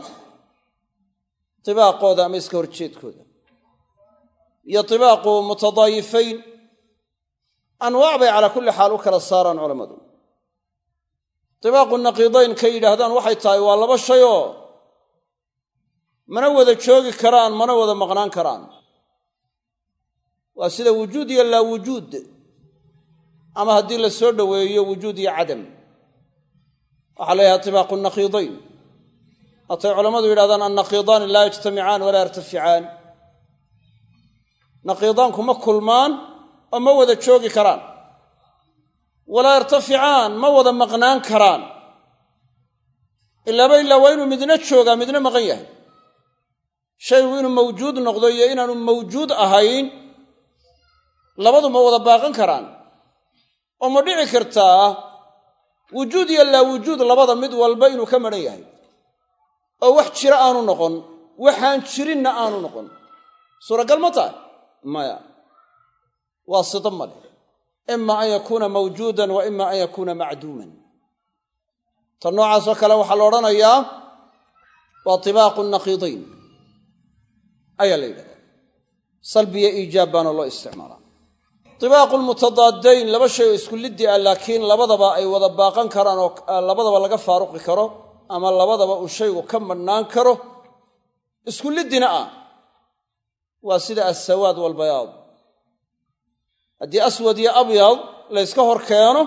tibaaqooda ama iska horjeedkooda iyo tibaaqu mutadaayifayn anwaac bay calaa kulli xaal u kala saaraan culammadu tibaaqu naqiidayn ka yidhaahdaan waxay tahay waa laba shayoo mana wada joogi karaan mana wada maqnaan karaan waa sida wujuud iyo laa wujuud ama haddii la soo dhoweeyo wujuud iyo cadam waxaa la tibaaqu naqiidayn hatay culammadu yidhahdaan annaqiidaani laa yajtamicaan walaa yartaficaan naqiidaanku ma kulmaan oo ma wada joogi karaan. Walaa yartaficaan ma wada maqnaan karaan. Ilaaba ilaa waa inuu midna joogaa midna maqan yahay. Shaygu inuu mawjuud noqdo iyo inaanu mawjuud ahayn labadu ma wada baaqan karaan. Oo ma dhici kartaa wujuud iyo laa wujuud labada mid walba inuu ka madhan yahay oo wax jira aanu noqon waxaan jirinna aanu noqon. Suuragal ma tahay? Maya waa sida male ima an yakuuna mawjuudan wa ima an yakuuna macduuman. Tan noocaasoo kale waxaa la odhanayaa waa tibaaqu naqiidayn. Ayaa la yidhahdaa. Salbiya iijaab baana loo isticmaalaa. Tibaaqu lmutadaadayn laba shay oo isku liddi ah laakiin labadaba ay wada baaqan karaan oo labadaba laga faaruqi karo ama labadaba uu shaygu ka madhnaan karo isku liddina ah. Waa sida assawaad walbayaad haddii aswad iyo abyad layska hor keeno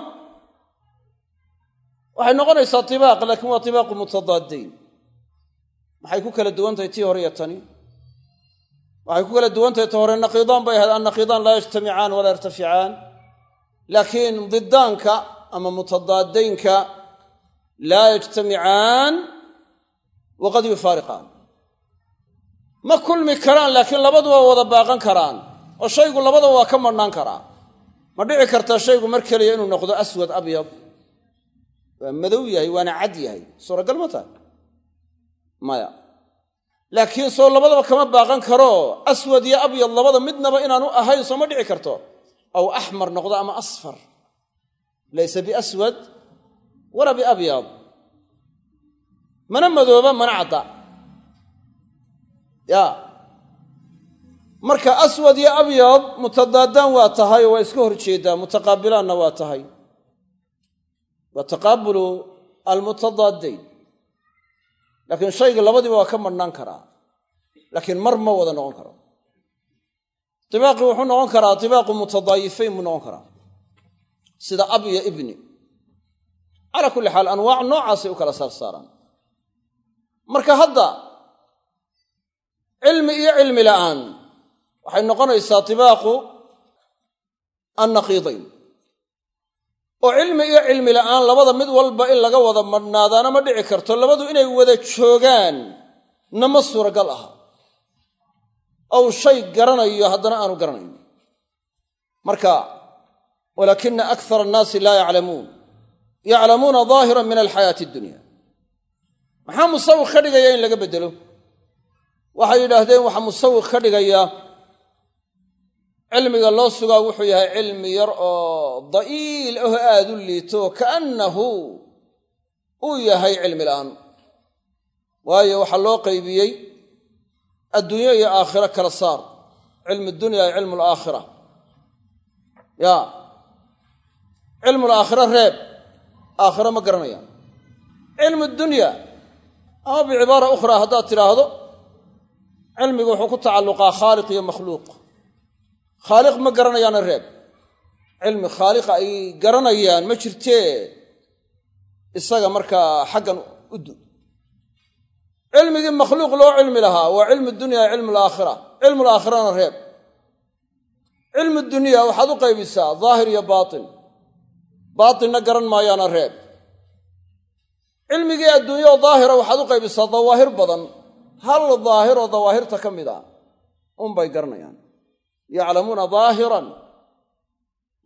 waxay noqonaysaa tibaaq laakiin waa tibaaqu mutadaadayn maxay ku kala duwan tahay tii hore iyo tani? Waxay ku kala duwan tahay ta hore naqiidaan bay ahayd annaqiidaan laa yajtamicaan walaa yartaficaan laakiin didaanka ama mutadaadaynka laa yajtamicaan waqad yufaariqaan ma kulmi karaan laakiin labaduba wada baaqan karaan oo shaygu labadaba waa ka madhnaan karaa ma dhici kartaa shaygu mar keliya inuu noqdo aswad abyad waa madow yahay waana cad yahay suuragal ma tahay maya laakiin soo labadaba kama baaqan karo aswad iyo abyad labada midnaba inaanu ahayn soo ma dhici karto aw axmar noqdo ama asfar laysa biaswad walaa biabyad mana madooba mana cadda. Ya. Marka aswad iyo abyad mutadaadaan waa tahay oo waa iska hor jeedaa mutaqaabilaanna waa tahay. Waa taqaabulu almutadaadayn laakiin shayga labadiiba waa ka madhnaan karaa. Laakiin mar ma wada noqon karo. Tibaaqii wuxuu noqon karaa tibaaqu mutadaayifayn buu noqon karaa. Sida ab iyo ibni calaa kulli xaal anwaac noocaasay u kala saarsaaraan. Marka hadda cilmi iyo cilmi la'aan waxay noqonaysaa tibaaqu annaqiidayn. Oo cilmi iyo cilmi la'aan labada mid walba in laga wada madhnaadaana ma dhici karto labadu inay wada joogaan nama suuragal aha. Ou shay garanayo haddana aanu garanayn. Marka walaakina akthar annaasi laa yaclamuun yaclamuuna daahiran min alxayaati addunya maxaa musawiq ka dhigaya in laga beddelo? Waxay yidhaahdeen waxaa musawiq ka dhigaya cilmiga loo sugaa wuxuu yahay cilmi yar oo da'iil aho aad u liito kaannahu uu yahay cilmi la'aan. Waayo waxaa loo qaybiyey adduunyo iyo aakhiro kala saar. Cilmu dunya iyo cilmu alaakhira ya cilmu alaakhira reeb aakhiro ma garanayaan cilmu dunya ama bicibaara ukhraa haddaad tidhaahdo cilmigu wuxuu ku tacalluqaa khaaliq iyo makhluuq. Khaaliq ma garanayaana reeb. Cilmi khaaliqa ay garanayaan ma jirtee isaga markaa xaggan u du cilmigii makhluuq loo cilmi lahaa waa cilmu dunya cilmu alaakhira cilmu alaakhirana reeb. Cilmu dunya waxaad u qaybisaa daahir iyo baatin baatinna garan maayaana reeb cilmigii adduunyaoo daahira waxaad u qaybisaa dawaahir badan. Hal daahiroo dawaahirta ka mid a unbay garanayaan. Yaclamuuna daahiran.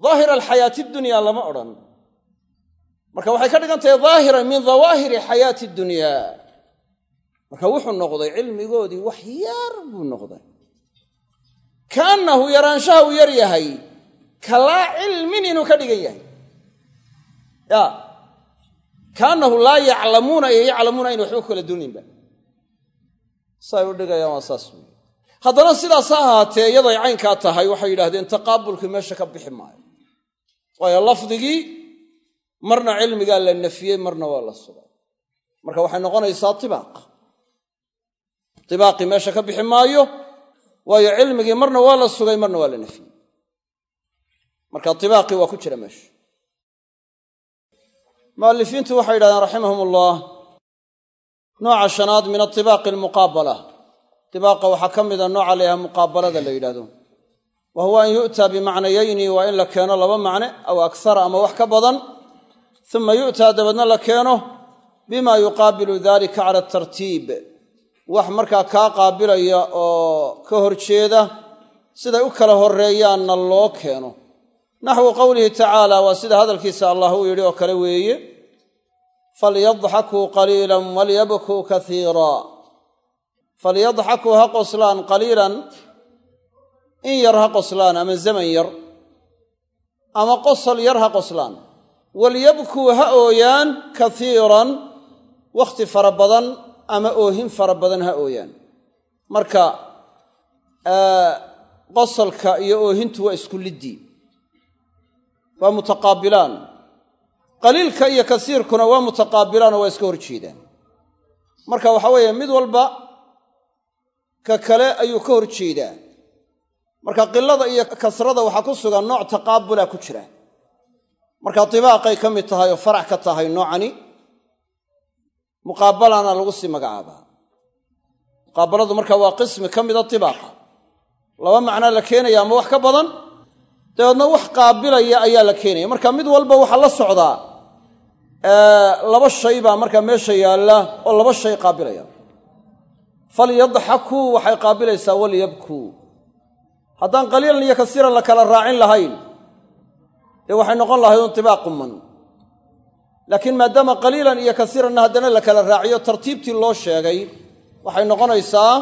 Daahira alxayaati dunya lama odhan. Marka waxay ka dhigan tahay daahiran min dawaahiri xayaati dunya. Marka wuxuu noqday cilmigoodii wax yar buu noqday. Kaannahu yaraanshaha uu yar yahay kalaa cilmin inuu ka dhigan yahay ya. Kaannahu laa yaclamuuna iyo yaclamuuna aynu waxba ku kala duuninba. Saay u dhigayaan waa saas sidaas ha ahaatee iyaday caynkaa tahay waxay yidhahdeen taqaabulkii meesha ka bixi maayo. Waayo lafdigii marna cilmigaa la nafiyey marna waa la sugay. Marka waxay noqonaysaa tibaaq. Tibaaqii meesha ka bixi maayo waayo cilmigii marna waa la sugay marna waa la nafiyey. Marka tibaaqii waa ku jira meesha mu'alifiintu waxay yidhahdeen raximahum ullah nooca shanaad min atibaaqi almuqaabala. Tibaaqa waxaa ka mida nooca la muqaabalada la yidhahdo wa huwa an yu'taa bimacnayayni waa in la keeno laba macne aw akara ama wax ka badan. Uma yu'taa dabeedna la keeno bima yuqaabilu dalika cala atartiib wax markaa kaa qaabilaya oo ka horjeeda siday u kala horreeyaanna loo keeno naxwu qowlihi tacaala waa sida hadalkiisa allah uu yidhi oo kale weeye falyadxakuu qaliilan walyabkuu kaiira falyadxakuu ha qoslaan qaliilan in yar ha qoslaan ama zaman yar ama qosol yar ha qoslaan. Walyabkuu ha ooyaan kaiiran wakhti fara badan ama oohin fara badan ha ooyaan. Marka qosolka iyo oohintu waa isku liddii waa mutaqaabilaan. Qaliilka iyo kasiirkuna waa mutaqaabilaanoo waa iska hor jeedaan marka waxa weeye mid walba ka kale ayuu ka hor marka qilada iyo kasrada waxaa ku sugan nooc taqaabula ku jira. Marka tibaaqay ka mid tahay oo farax ka tahay noocani muqaabalana lagu sii magacaabaa. Muqaabaladu marka waa qismi ka mida tibaaqa laba macnaa la keenaya ama wax ka badan dabeedna wax qaabilaya ayaa la keenaya. Marka mid walba waxaa la socdaa laba shay baa markaa meesha yaalla oo laba shay qaabilaya. Falyadxakuu waxay qaabilaysaa walyabkuu haddaan qaliilan iyo kasiiran la kala raacin lahayn dee waxay noqon lahayd un tibaaq quman laakiin maadaama qaliilan iyo kasiiranna haddana la kala raaciyo tartiibtii loo sheegay waxay noqonaysaa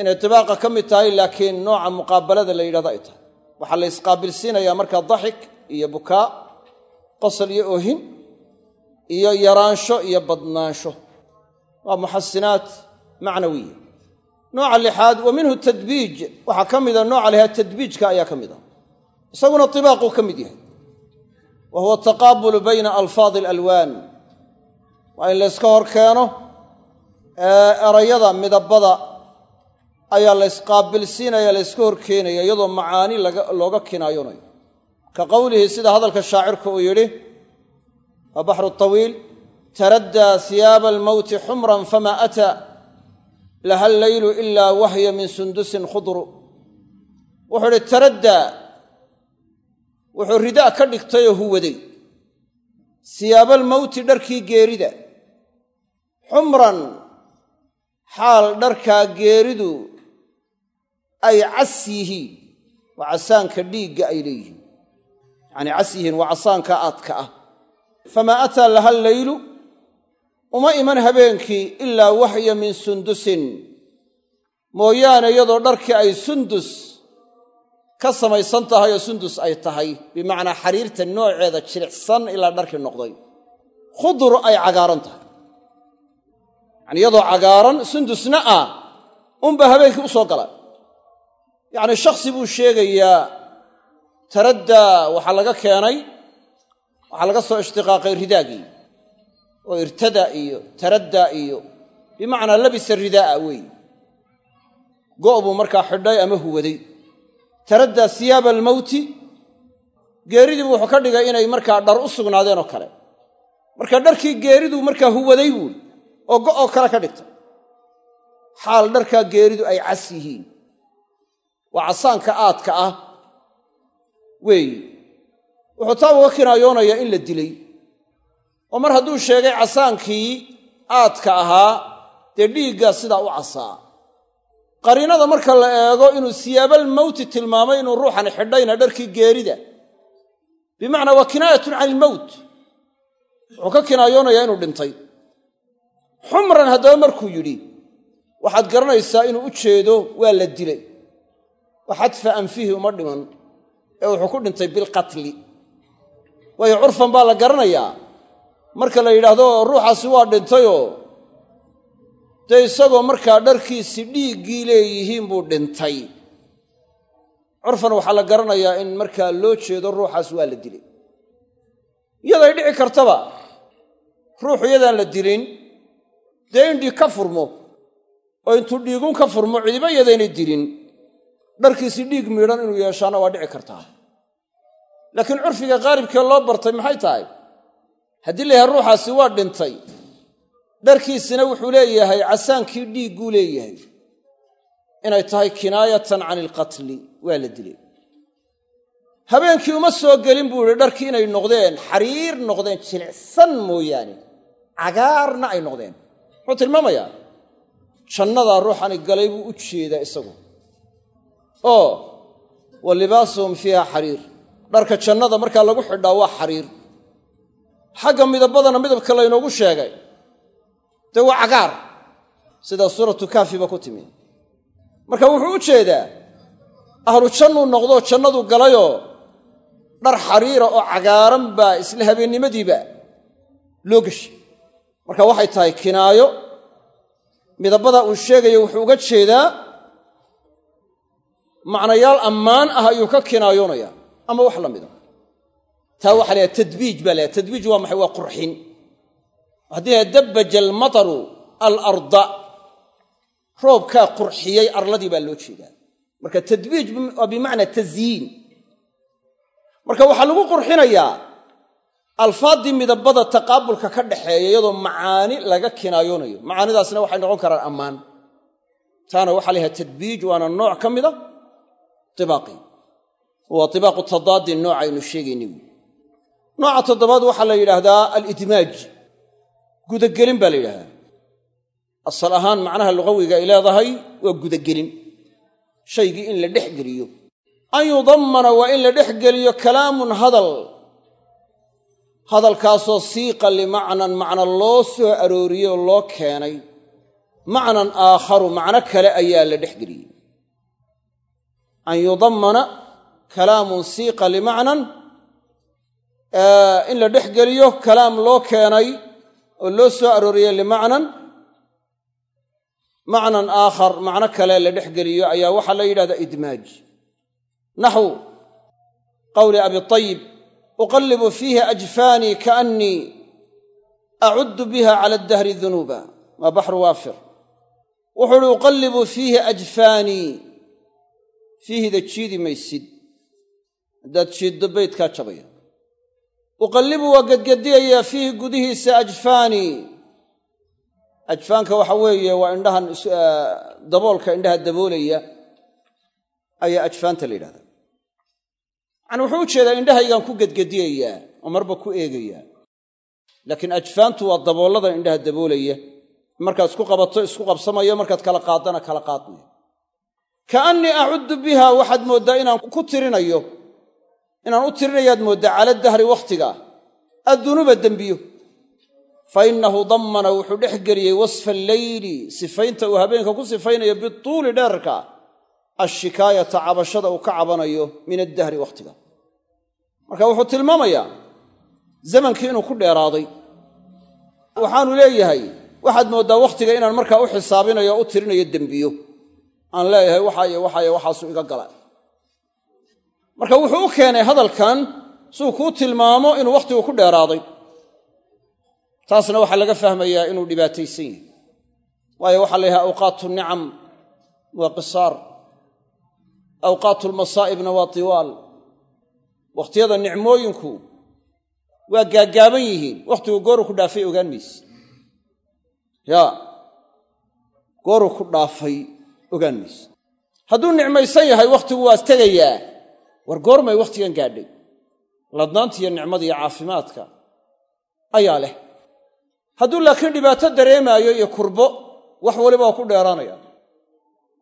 inay tibaaqa ka mid tahay laakiin nooca muqaabalada la yidhahdo ay tahay waxaa la isqaabilsiinayaa markaa daxik iyo bukaa qosol iyo oohin iyo yaraansho iyo badnaansho. Waa muxasinaat macnawiya. Nooca lixaad wa minhu tadbiij. Waxaa ka mida nooca lahaa tadbiijka ayaa ka mid ah isaguna tibaaquu ka mid yahay. Wa huwa ataqaabulu bayna alfaadi alalwaan. Waa in layska hor keeno erayada midabada ayaa la ysqaabilsiinaya la yska hor keenaya iyadoo macaani looga kinaayonayo ka qowlihi sida hadalka shaacirka uu yidhi waa baxru tawiil taraddaa hiyaaba almowti xumran fama ataa laha alleylu ilaa wahya min sundusin khudru. Wuxuu idhi taraddaa wuxuu ridaa ka dhigtay oo huwaday siyaabalmowti dharkii geerida xumran xaal dharkaa geeridu ay cas yihiin waa casaanka dhiigga ay leeyihiin. Yacanii cas yihiin waa casaanka aadka ah. Famaa ataa laha alleylu uma iman habeenkii ilaa waxya min sundusin. Mooyaane iyadoo dharkii ay sundus ka samaysan tahay oo sundus ay tahay bimacnaa xariirta nooceeda jilicsan ilaa dharkii noqday. Khudur ay cagaaran tahay. Yacni iyadoo cagaaran sundusna ah unba habeenkii u soo gala yacni shakhsi buu sheegayaa taraddaa waxaa laga keenay waxaa laga soo ishtiqaaqay ridaagii oo irtada iyo taraddaa iyo bimacnaa labisa ridaa'a weeye go' buu markaa xidhay ama huwaday taraddaa siyaaba almowti geeridiibu wuxuu ka dhigay inay markaa dhar u sugnaadeen oo kale. Marka dharkii geeriduu markaa huwaday buuri oo go'oo kale ka dhigtay. Xaal dharkaa geeridu ay cas yihiin waa casaanka aadka ah. Weeyi wuxuu taa uga kinaayoonayaa in la dilay. Oo mar hadduu sheegay casaankii aadka ahaa dee dhiiggaa sidaa u casaa. Qariinada marka la eego inuu siyaabal mawti tilmaamay inuu ruuxani xidhayna dharkii geerida. Bimacnaa waa kinaayatun cani ilmowt wuxuu ka kinaayoonayaa inuu dhintay. Xumran haddaba markuu yidhi waxaad garanaysaa inuu u jeedo waa la dilay wa xadfa anfihi uma dhiman ee wuxuu ku dhintay bilqatli waayo curfan baa la garanayaa. Marka la yidhaahdo ruuxaasi waa dhintayoo dee isagoo markaa dharkiisi dhiiggii leeyihiin buu dhintay. Curfan waxaa la garanayaa in markaa loo jeedo ruuxaas waa la dilay. Iyaday dhici kartaba. Ruuxu iyadaan la dilin dee in dhiig ka furmo oo intuu dhiigun ka furmo cidiba iyadaynay dilin dharkiisi dhiig miidhan inuu yeeshaana waa dhici kartaa. Laakiin curfiga qaalibkee loo bartay maxay tahay? Haddii la ruuxaasi waa dhintay dharkiisina wuxuu leeyahay casaankii dhiigguu leeyahay. Inay tahay kinaayatan cani ilqatli waa la dilay. Habeenkii uma soo gelin buu yihi dharkii inay noqdeen xariir noqdeen jilicsan mooyaane. Cagaarna ay noqdeen. Muxuu tilmaamayaa jannadaa ruuxani galay buu u jeedaa isagu oo wa libaasuhum fiiha xariir. Dharka jannada markaa lagu xidhaa waa xariir. Xagga midabadana midabka laynoogu sheegay. Dee waa cagaar. Sida suuratu kaafiba ku timi. Marka wuxuu u jeedaa ahlu jannuu noqdoo jannaduu galayoo dhar xariira oo cagaaran baa isla habeennimadiiba loo geshay marka waxay tahay kinaayo. Midabada uu sheegayo wuxuu uga jeedaa macnayaal ammaan ah ayuu ka kinaayoonayaa ama wax la mida taa waxa lahaha tadbiij baa lahaha tadbiij waa maxay? Waa qurxin haddii dabbaja almataru alarda roobkaa qurxiyey arladii baa loo jeedaa. Marka tadbiij waa bimacnaa tasyiin marka waxaa lagu qurxinayaa. Alfaaddii midabada taqaabulka ka dhaxeeya iyadoo macaani laga kinaayoonayo macaanidaasna waxay noqon karaan ammaan. Taana waxaa lahaha tadbiij waana nooc ka mida ibaaqi waa ibaaqu tadaadi nooca aynu sheegayni wy nooca toddobaad waxaa la yidhaahdaa alidmaaj gudagelin baa la yidhahdaa asal ahaan macnaha lugawiga ay leedahay waa gudagelin shaygii in la dhex geliyo an yudammana waa in la dhex geliyo kalaamun hadal hadalkaasoo siiqa limacnan macna loo soo arooriyey oo loo keenay macnan aakharu macno kale ayaa la dhex geliyey an yudammana kalaamun siiqa limacnan in la dhex geliyo kalaam loo keenay oo loo soo arooriyey limacnan macnan aakhar macno kale la dhex geliyo ayaa waxaa la yidhahdaa idmaaj. Naxwu qawli abi ayib uqallibu fiihi ajfaanii kaannii acuddu biha cala addahri dunuuba. Waa baxru waafir. Wuxuu uhi uqallibu fiihi ajfaanii fiihida jiidi maysid haddaad jiiddo beydkaa jabaya uqallibu waa gedgediyayaa fiihi gudihiisa ajfaanii ajfaanka waxa weeye waa indhahan daboolka indhaha daboolaya ayaa ajfaanta la yidhahdaa yacani wuxuu u jeedaa indhahaygaan ku gedgediyayaa oo marba ku eegayaa laakiin ajfaantu waa daboollada indhaha daboolaya markaad isku qabato isku qabsamayo markaad kala qaadana kala qaadmaya kaannii acuddu biha waxaad mooddaa inaan ku tirinayo. Inaan u tirinayaad mooddaa cala dahri wakhtiga addunuuba dembiyo. Fa innahu dammana wuxuu dhex geliyey wasfa alleyli sifaynta uu habeenka ku sifaynayo bituuli dheerka. Ashikaayata cabashada uu ka cabanayo min addahri wakhtiga marka wuxuu tilmaamayaa zamankii inuu ku dheeraaday. Waxaanu leeyahay waxaad mooddaa wakhtiga inaan markaa u xisaabinayo o u tirinayo dembiyo aan leeyahay waxaayo waxaayo waxaasuu iga gala marka wuxuu u keenay hadalkan suu kuu tilmaamo inuu wakhtigu ku dheeraaday. Taasna waxaa laga fahmayaa inuu dhibaataysan yahay. Waayo waxaa la yidhaha awqaatu nicam waa qisaar awqaatu lmasaa'ibna waa tiwaal. Wakhtiyada nicmooyinku waa gaaggaaban yihiin. Wakhtigu gooruu ku dhaafay ogaan mayse yaa gooruu ku dhaafay ogaan mayse hadduu nicmaysan yahay wakhtigu waa tegayaa. War goormay wakhtigan gaadhay. Ladnaanta iyo nicmada iyo caafimaadka ayaa leh. Hadduu laakiin dhibaato dareemaayo iyo kurbo wax waliba ku dheeraanaya.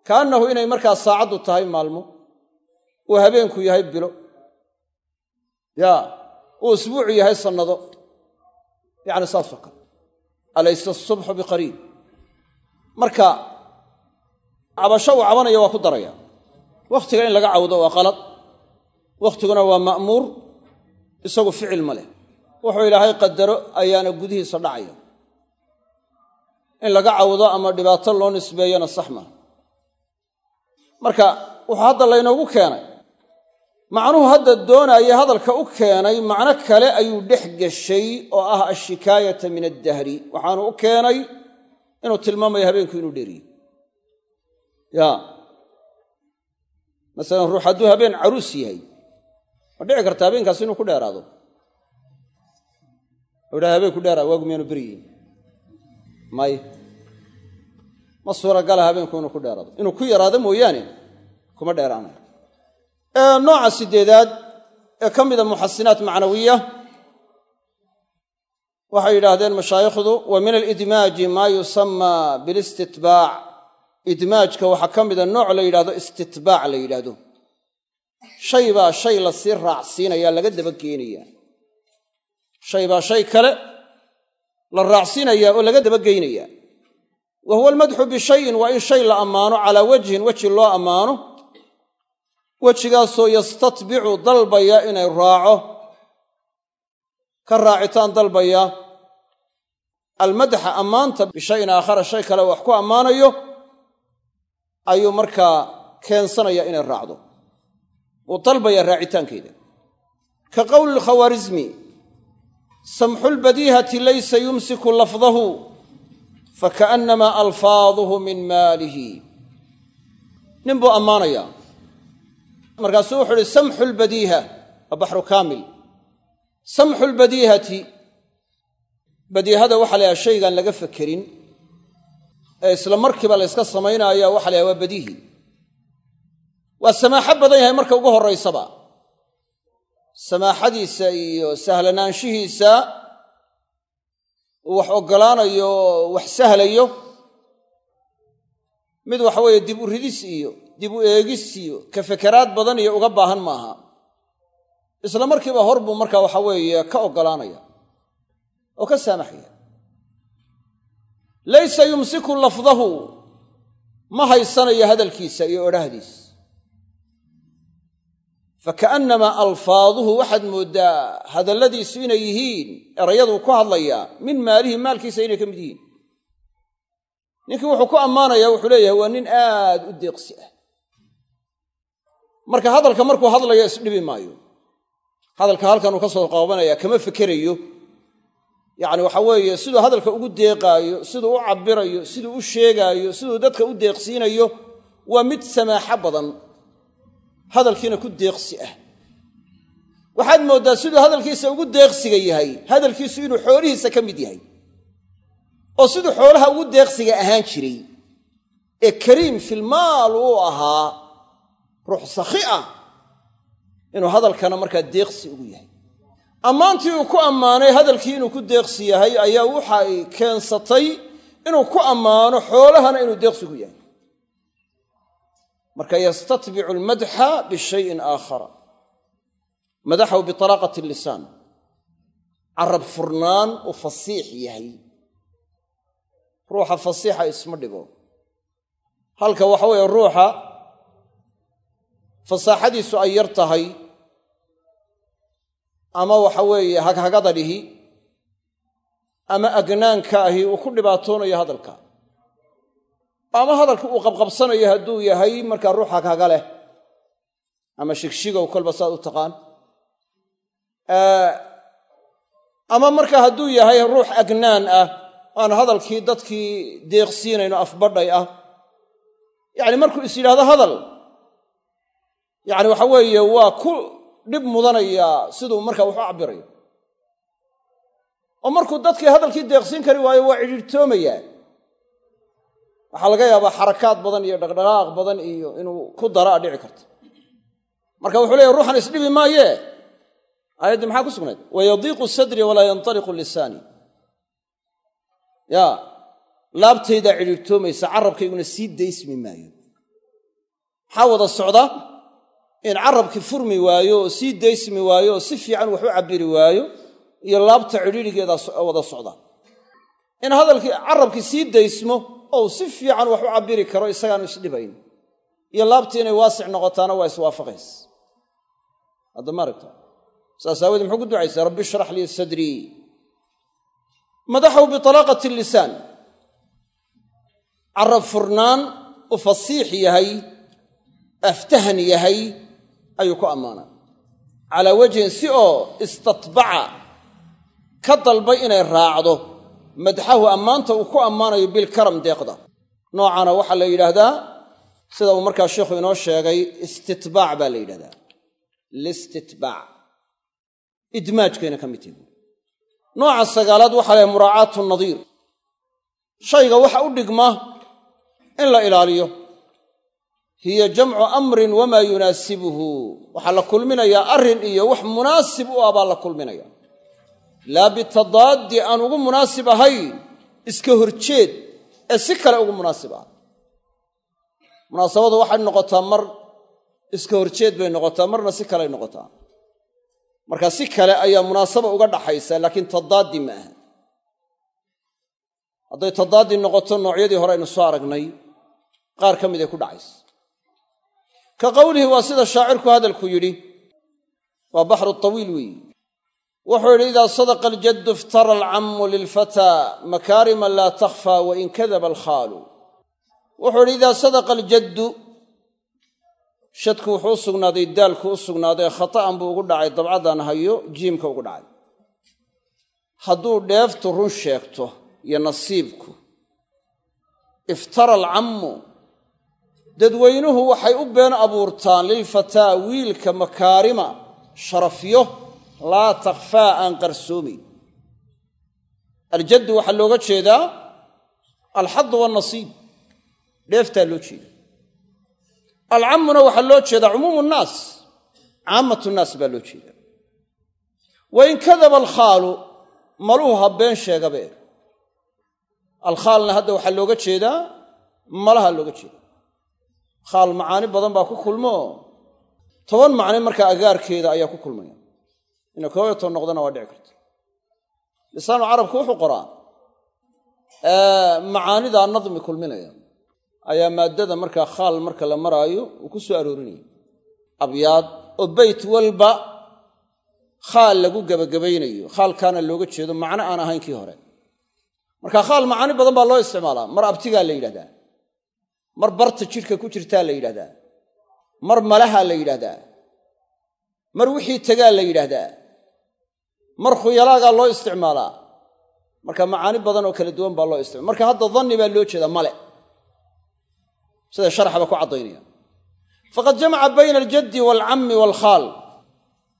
Kaannahu inay markaa saacaddu tahay maalmo. Uu habeenku yahay bilo. Yaa uu isbuucu yahay sannado. Yacni saasoo kale. Alaysa asubxu biqariib marka cabasho uu cabanaya waa ku daraya. Wakhtiga in laga cawdo waa qalad. Wakhtiguna waa ma'muur isagu ficil ma leh. Wuxuu ilaahay qadaro ayaana gudihiisa dhacaya. In laga cawdo ama dhibaato loo nisbeeyana sax maaha marka wuxuu hadda laynoogu keenay. Macnuhu hadda doonaaye hadalka u keenay macno kale ayuu dhex geshay oo ah ashikaayata min addahri. Waxaanu u keenay inuu tilmaamayo habeenku inuu dheeriyo ya. Masalan ruux hadduu habeen caruus yahay ma dhici karta habeenkaas inuu ku dheeraado? U dhaha habeen ku dheeraado waagu miyaanu beryihin may. Ma suuragala habeenku inuu ku dheeraado. Inuu ku yaraado mooyaane kuma dheeraanayo nooca sideedaad ee ka mida muxasinaat macnawiya waxay yidhaahdeen mashaayikhdu wa min alidmaaji maa yusamaa bilistitbaac idmaajka waxaa ka mida nooc la yidhahdo istitbaac la yidhaahdo. Shay baa shay la sii raacsiinaya laga daba geenaya shay baa shay kale la raacsiinaya oo laga daba geynaya wa huwa almadxu bishayin waa in shay la ammaano calaa wajhin weji loo ammaano. Wejigaasoo yastatbicu dalbaya inay raaco. Ka raacitaan dalbaya. Almadxa ammaanta bishayin aakhara shay kale wax ku ammaanayo ayuu markaa keensanaya inay raacdo. Uu dalbaya raacitaankeeda. Ka qowli samxu lbadiihati laysa yumsiku lafdahu fakaannamaa alfaaduhu min maalihi. Nin buu ammaanayaa. Markaasuu wuxuu uhi samxu lbadiiha waa baxru kaamil. Samxu lbadiihati badiihada waxa la yhaha shaygaan laga fekerin isla markiiba la yska samaynaayo waxa la waa badiihi waa samaaxo badan yahay marka ugu horraysaba. Samaaxadiisa iyo sahlanaanshihiisa wax oggolaanayo wax sahlayo. Mid waxa weeye dib u ridis iyo dib u eegis iyo ka fekeraad badan iyo uga baahan maaha. Isla markiiba hor buu markaa waxa weeye ka oggolaanaya oo ka saamaxaya laysa yumsiku lafdahu. Ma haysanayo hadalkiisa iyo odhahdiis fakaannamaa alfaaduhu waxaad mooddaa hadalladiisu inay yihiin erayaduu ku hadlayaa min maalihi maalkiisa inay ka mid yihiin. Ninkii wuxuu ku ammaanayaa wuxuu leeyahay waa nin aad u deeqsi ah. Marka hadalka markuu hadlayo isdhibi maayo. Hadalka halkan uu ka soo qaabanaya kama fekerayo yacni waxa weeye siduu hadalka ugu deeqaayo siduu u cabbirayo siduu u sheegaayo siduu dadka u deeqsiinayo waa mid samaaxo badan. Hadalkiina ku deeqsi ah. Waxaad mooddaa siduu hadalkiisa ugu deeqsiga yahay hadalkiisu inuu xoolihiisa ka mid yahay oo siduu xoolaha ugu deeqsiga ahaan jiray ee kariim filmaal uu ahaa ruux sakhi ah inuu hadalkana markaa deeqsi ugu yahay ammaantii uu ku ammaanay hadalkii inuu ku deeqsi yahay ayaa waxay keensatay inuu ku ammaano xoolahana inuu deeqsigu yahay. Marka yastatbicu almadxa bishayin aakhara. Madaxahu bialaaqati lisaan carab furnaan uu fasiix yahay. Ruuxa fasiixa isma dhigo. Halka waxa weeye ruuxa fasaaxadiisu ay yar tahay ama waxa weeye haghagadha dhihi ama agnaanka ahi uu ku dhibaatoonayo hadalka. Ama hadalka uu qabqabsanayo hadduu yahay markaa ruux haghaga leh ama shigshigow kolba saad u taqaan. Ama markaa hadduu yahay ruux agnaan ah aan hadalkii dadkii deeqsiinayno afbadhay ah. Yacni markuu is yidhahdo hadal yacni waxa weeye waa ku dhib mudanayaa siduu markaa wax u oo markuu dadkii hadalkii deeqsiin kari waayo waa cidhiirtoomayaa waxaa laga yaabaa xarakaad badan iyo dhaqdhaqaaq badan iyo inuu ku dara a dhici karto. Marka wuxuu leeyahy ruuxan isdhibi maayee aayaddii maxaa ku sugnayd? Wayadiiqu sadri walaa yantaliqu lisaani ya laabtaydaa cidhiirtoomaysa carabkayguna sii daysmi maayo. Maxaa wada socda in carabkii furmi waayo oo sii daysmi waayo oo si fiican wax u cabbiri waayo iyo laabta cidhiirigeeda wada socda. In hadalkii carabkii sii daysmo ou si fiican wax u cabbiri karo isagaanu isdhibayn. Iyo laabtii inay waasic noqotaana waa iswaafaqays. Hadda ma aragta saas muxuu ku ducaysay rabbi ishrax lii sadrii madaxahu bialaaqati lisaan. Carab furnaan u fasiix yahay aftahan yahay ayuu ku ammaanay calaa wajhin si oo istatbaca ka dalbay inay raacdo madxahu ammaanta uu ku ammaanayo bilkaram deeqda. Noocaana waxaa la yidhaahdaa sida uu markaa sheikhu inoo sheegay istitbaac baa la yidhahdaa. Listitbaac. Idmaajkayna ka mid tihi nooca sagaalaad waxaa lahay muraacaatu nadiir. Shayga waxa u dhigma in la ilaaliyo hiya jamcu amrin wamaa yunaasibuhu. Waxaa la kulminayaa arrin iyo wax munaasib u ah baa la kulminaya laa bitadaaddi aan ugu munaasib ahayn iska horjeed ee si kale ugu munaasib ah. Munaasabadu waxay noqotaa mar iska horjeed bay noqotaa marna si kaley noqotaa. Marka si kale ayaa munaasaba uga dhaxaysa laakiin tadaaddi ma aha. Hadday tadaaddi noqoto noocyadii hore aynu soo aragnay qaar ka mid ay ku dhacaysa ka qowlihi waa sida shaacirku hadalku yidhi. Waa baxru tawiil weeyi. Wuxuu yidhi idaa sadaqa aljaddu iftara alcammu lilfataa makaarima laa takhfa wain kadaba alkhaalu. Wuxuu yidhi idaa sadaqa aljaddu shadku wuxuu u sugnaaday daalku u sugnaaday khata'an buu ugu dhacay dabcaddaan hayo jiimka ugu dhacay. Hadduu dheeftu run sheegto iyo nasiibku iftara alcammu dadweynuhu waxay u been abuurtaan lilfataa wiilka makaarima sharafyo laa takhfaa aan qarsoomayn aljaddu waxaa looga jeedaa alxadu waalnasiib dheeftaa loo jeeda alcammuna waxaa loo jeedaa cumuumu nnaas caamatu nnaas baa loo jeeda wain kadaba alkhaalu maluhu ha been alkhaalna hadda waxaa looga jeedaa malaha looga jeeda khaal macaani badan baa ku kulmo. Toban macni markaa agaarkeeda ayaa ku kulmaya. Inay kooyo toban noqdana waa dhici karta. Lisaanu carabku wuxuu qoraa macaanidaa nadmi kulminaya ayaa maaddada markaa khaal marka la maraayo uu ku soo aroorinaya. Abyaad oo beyt walba khaal lagu gebagabaynayo khaalkaana looga jeedo macno aan ahayn kii hore. Marka khaal macaani badan baa loo isticmaalaa mar abtigaa la yidhahdaa mar barta jidhka ku jirtaa la yidhahdaa. Mar malaha la yidhahdaa. Mar wixii tegaa la yidhaahdaa mar khuyalaagaa loo isticmaalaa. Marka macaani badan oo kala duwan baa loo isticmala marka hadda danni baa loo jeedaa male. Sida sharxaba ku caddaynaya. Faqad jamaca bayna aljaddi waalcammi waalkhaal.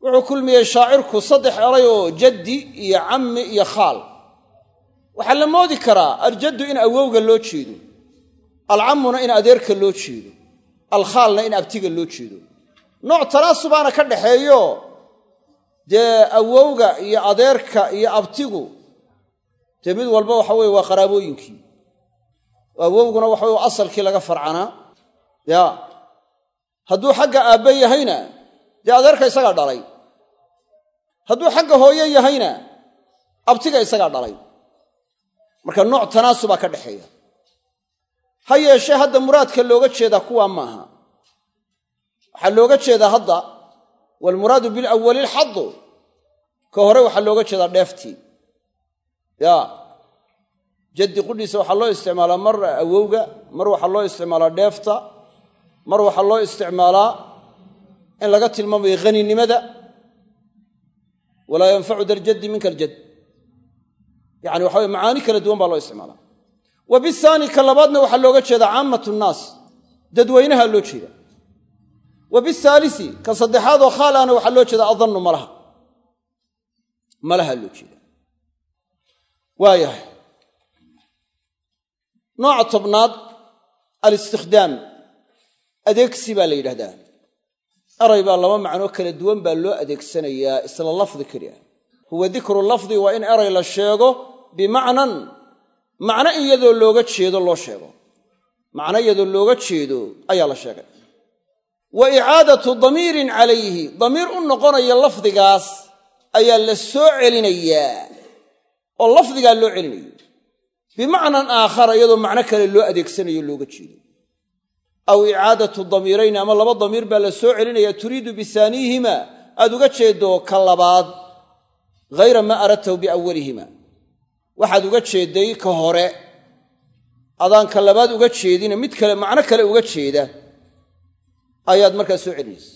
Wuxuu kulmiyey shaacirku saddex eray oo jaddi iyo cammi iyo khaal. Waxaa la moodi karaa aljaddu in awowga loo jeedo alcammuna in adeerka loo jeedo alkhaalna in abtiga loo jeedo. Nooc tanaasubaana ka dhaxeeyo dee awowga iyo adeerka iyo abtigu dee mid walba waxa weye waa qaraabooyinkii. Awowguna waxa weye asalkii laga farcanaa ya hadduu xagga aabbe yahayna dee adeerka isagaa dhalay. Hadduu xagga hooye yahayna abtiga isagaa dhalay. Marka nooc tanaasubaa ka dhexeeya ha yeeshee hadda muraadka looga jeedaa kuwaa maaha. Waxaa looga jeedaa hadda waalmuraadu bilawali lxadu ka hore waxaa looga jeedaa dheeftii. Ya. Jaddi qudhiisa waxaa loo isticmaalaa mar awowga mar waxaa loo isticmaalaa dheefta mar waxaa loo isticmaalaa in laga tilmaamayo haninimada walaa yanfacu daljaddi minka aljad yani waxa macaani kala duwan baa loo isticmaalaa wa bihaani ka labaadna waxaa looga jeedaa caammat nnaas. Dadweynaha loo jeeda. Wa bihaalisi ka saddexaadoo khaalana waxaa loo jeedaa adannu malaha. Malaha loo jeeda. Waayahay nooca tobnaad alistikhdaam. Adeegsi baa la yidhahdaa. Eray baa laba macnoo kala duwan baa loo adeegsanayaa isla lafdi keliya huwa dikru lafdi waa in eray la sheego bimacnan macno iyadoo looga jeedo loo sheego. Macno iyadoo looga jeedo ayaa la sheegay. Wa icaadatu damiirin calayhi damiir u noqonaya lafdigaas ayaa la soo celinayaa. Oo lafdigaa loo celinayo. Bimacnan aakhara iyadoo macno kale loo adeegsanayo looga jeedo. Aw icaadatu damiirayni ama laba damiir baa la soo celinaya turiidu bihaaniyihima aad uga jeeddo ka labaad hayra maa aradtahu biawalihima waxaad uga jeedday ka hore. Adaan ka labaad uga jeedina mid kale macno kale uga jeeda. Ayaad markaa soo celinaysa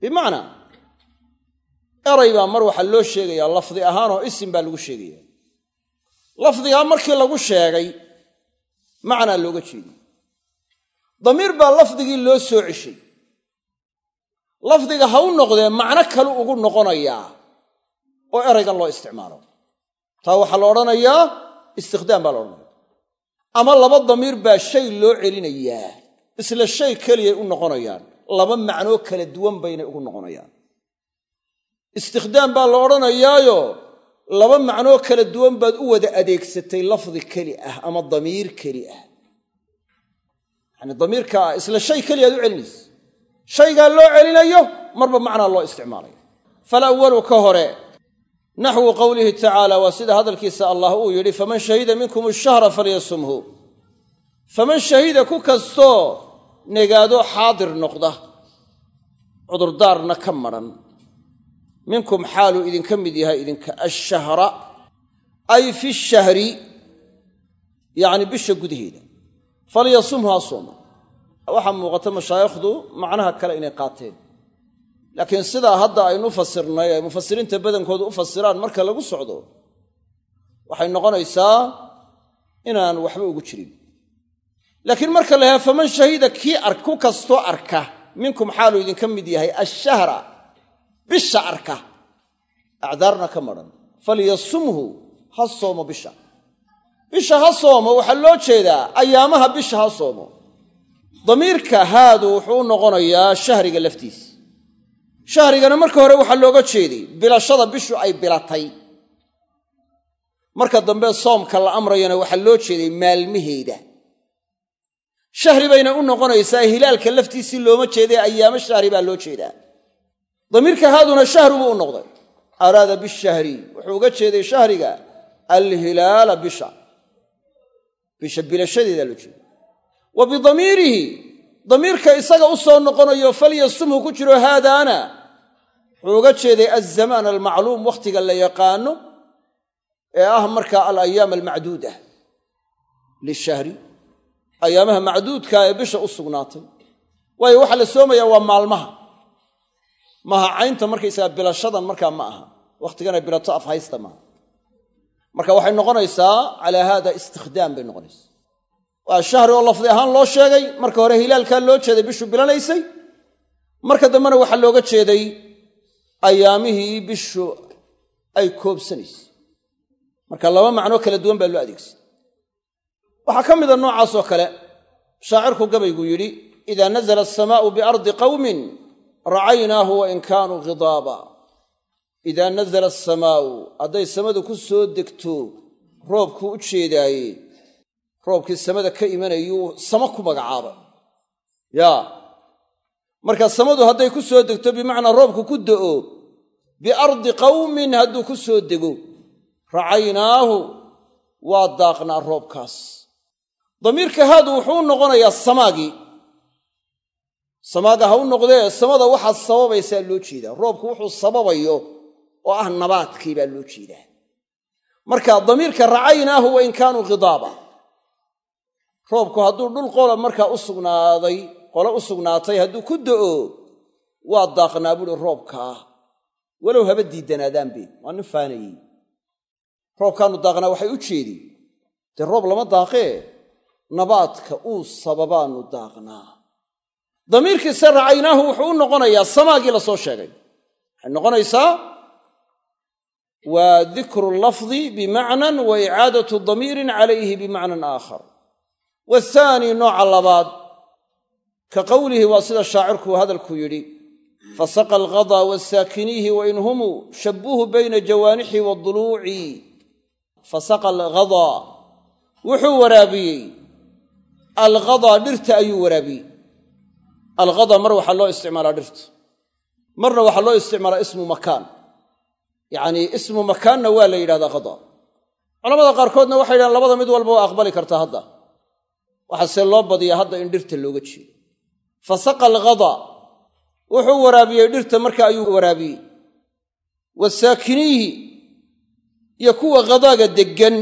bimacnaa eray baa mar waxaa loo sheegayaa lafdi ahaanoo isim baa lagu sheegaya lafdigaa markii lagu sheegay macnaa looga jeediy damiir baa lafdigii loo soo ceshay. Lafdiga ha u noqdee macno kalu ugu noqonayaa oo eraygan loo isticmaalo taa waxaa la odhanayaa istikhdaam baa la odhanaya. Ama laba damiir baa shay loo celinayaa isla shay keliyay u noqonayaan laba macnoo kala duwan baynay ugu noqonayaan. Istikhdaam baa la odhanayaayo laba macnoo kala duwan baad u wada adeegsatay lafdi keli ah ama damiir keli ah. Yacani damiirka isla shay keliyaad u celinaysa shaygaa loo celinayo marba macnaa loo isticmaalaya. Falawalu ka hore naxwu qowlihi tacaala waa sida hadalkiisa allah uu yidhi faman shahida minkum ashahra falyasumhu. Faman shahida ku kastoo negaado xaadir noqda cudurdaarna ka madhan minkum xaaluu idinka mid yahay idinka ashahra ay fi shahri yacni bisha gudaheeda. Falyasumhu ha sooma waxaa muuqata mashaayikhdu macnaha kale inay qaateen laakiin sidaa hadda aynu fasirnay ay mufasiriinta badankoodu u fasiraan marka lagu socdo waxay noqonaysaa inaan waxba ugu jirin. Laakiin marka la faman shahida kii ku kastoo arka minkum xaaluu idinka mid yahay ashahra bisha arka. Acdaarna ka madhan falyasumhu ha soomo bisha. Bisha ha soomo waxaa loo jeedaa ayaamaha bisha ha soomo. Damiirka haadu wuxuu noqonayaa shahriga laftiis shahrigana marka hore waxaa looga jeeday bilashada bishu ay bilatay. Marka dambe soomka la amrayana waxaa loo jeeday maalmaheeda shahri bayna u noqonaysaa hilaalka laftiisii looma jeeday ayaamo shahri baa loo jeedaa. Damiirka haaduna shahru buu u noqday. Araada bishahri wuxuu uga jeeday shahriga alhilaala bisha. Bisha bilashadeedaa loo jeeda wa bidamiirihi damiirka isaga u soo noqonayo falyasumhu ku jiro haadaana. Wuxuu uga jeeday alzamaan almacluum wakhtiga la yaqaano ee ah markaa alayaam almacduuda. Lishahri. Ayaamaha macduudka ee bisha u sugnaatay. Waayo waxaa la soomayaa waa maalmaha. Maaha caynta markaysaga bilashadan markaa ma aha. Wakhtigana bilato afhaysta maaha marka waxay noqonaysaa calaa haada istikhdaam bay noqonaysaa waa shahri oo lafdi ahaan loo sheegay. Marka hore hilaalkaa loo jeeday bishu bilanaysay. Marka dambena waxaa looga jeeday ayaamihii bishu ay koobsanaysay. Marka laba macnoo kala duwan baa loo adeegsan waxaa ka mida noocaasoo kale shaacirku gabaygu yidhi idaa nazla asamaa'u biardi qawmin racaynaahu wain kaanuu khidaaba idaa nazala asamaa'u hadday samadu ku soo degto roobkuu u jeedaaye roobkii samada ka imanayuu samo ku magacaabay yaa. Marka samadu hadday ku soo degto bimacnaa roobku ku da'o biardi qawmin hadduu ku soo dego racaynaahu waa daaqnaa roobkaas. Damiirka haadu wuxuu u noqonayaa samaagii. Samaaga ha u noqdee samada waxaad sababaysaa loo jeedaa. Roobku wuxuu sababayo oo ah nabaadkii baa loo jeedaa. Marka damiirka racaynaahu wain kaanuu khidaaba roobku hadduu dhul qola markaa u sugnaaday qole u sugnaatay hadduu ku da'o waa daaqnaa buuhi roobkaa walow haba diidanaadaanbe waa nin faanayey. Roobkaanu daaqnaa waxay u jeedi dee roob lama daaqee? Nabaadka uu sababaanu daaqnaa. Damiirkiise racaynaahu wuxuu u noqonayaa samaagii la soo sheegay. Waxay noqonaysaa waa dikru lafdi bimacnan wa icaadatu damiirin calayhi bimacnan aakhar wathaani nooca labaad. Ka qowlihi waa sida shaacirku hadalku yidhi. Fasaqa alghadaa wasaakiniihi wain humuu shabbuuhu bayna jawaanixi waduluuci fasaqa alghadaa wuxuu waraabiyey. Alghadaa dhirta ayuu waraabiyey. Alghadaa mar waxaa loo isticmaalaa dhirta. Marna waxaa loo isticmaalaa ismu makaan. Yacnii ismu makaanna waa la yidhahdaa ghadaa culamada qaarkoodna waxay yidhahaan labada mid walba waa aqbali kartaa hadda waxaase loo badiyaa hadda in dhirta looga jeedo. Fasaqa alghadaa wuxuu waraabiyey dhirta marka ayuu waraabiyey. Wasaakiniihi iyo kuwa ghadaaga deggan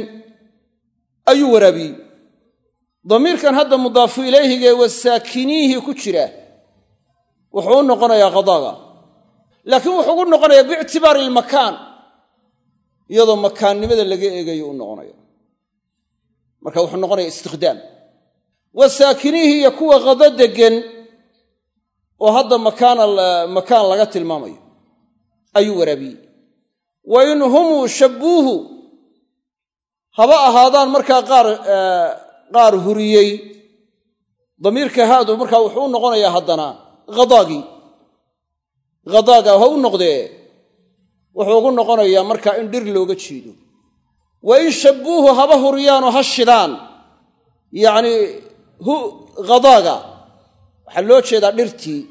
ayuu waraabiyey. Damiirkan hadda mudaafu ilayhigee wasaakiniihi ku jira. Wuxuu u noqonayaa ghadaaga. Laakiin wuxuu ugu noqonayaa biictibaari ilmakaan iyadoo makaannimada laga eegayo u noqonaya marka wuxuu noqonaya istikhdaam wasaakiniihi iyo kuwa khado deggan oo hadda makaan laga tilmaamayo ayuu waraabiyey. Wa in humuu shabbuuhu haba ahaadaan markaa qaar qaar huriyey. Damiirka haadu markaa wuxuu u noqonayaa haddana hadaagii hadaaga ha u noqdee wuxuu ugu noqonayaa markaa in dhir looga jeedo wa in shabbuuhu haba huriyaanoo ha shidaan yacnii hadaaga waxaa loo jeedaa dhirtii.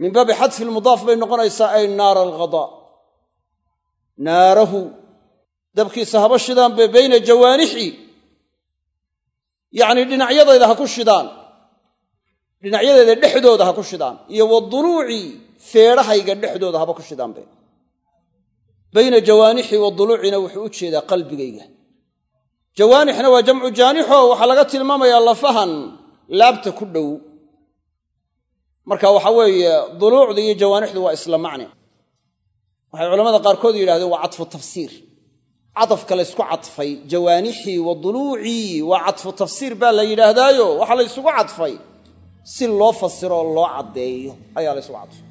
Min baabi xadfi lmudaaf bay noqonaysaa ay naara alghadaa naarahu. Dabkiisa haba shidaan be bayna jawaanixi. Yacnii dhinacyadayda ha ku shidaan. Dhinacyadeeda dhexdooda ha ku shidaan. Iyo waduluuci feedhahayga dhexdooda haba ku shidaanbe bayna jawaanixi waduluucina wuxuu u jeedaa qalbigayga jawaanixna waa jamcu jaanixo waxaa laga tilmaamayaa lafahan laabta ku dhow. Marka waxa weeye duluucda iyo jawaanixdu waa isla macne. Waxay culamada qaarkood yidhahdeen waa cadfu tafsiir. Cadafka laysku cadfay jawaanixii wa duluucii waa cadfu tafsiir baa la yidhaahdaayo waxaa la ysugu cadfay si loo fasiro oo loo caddeeyo ayaa la ysugu cadfay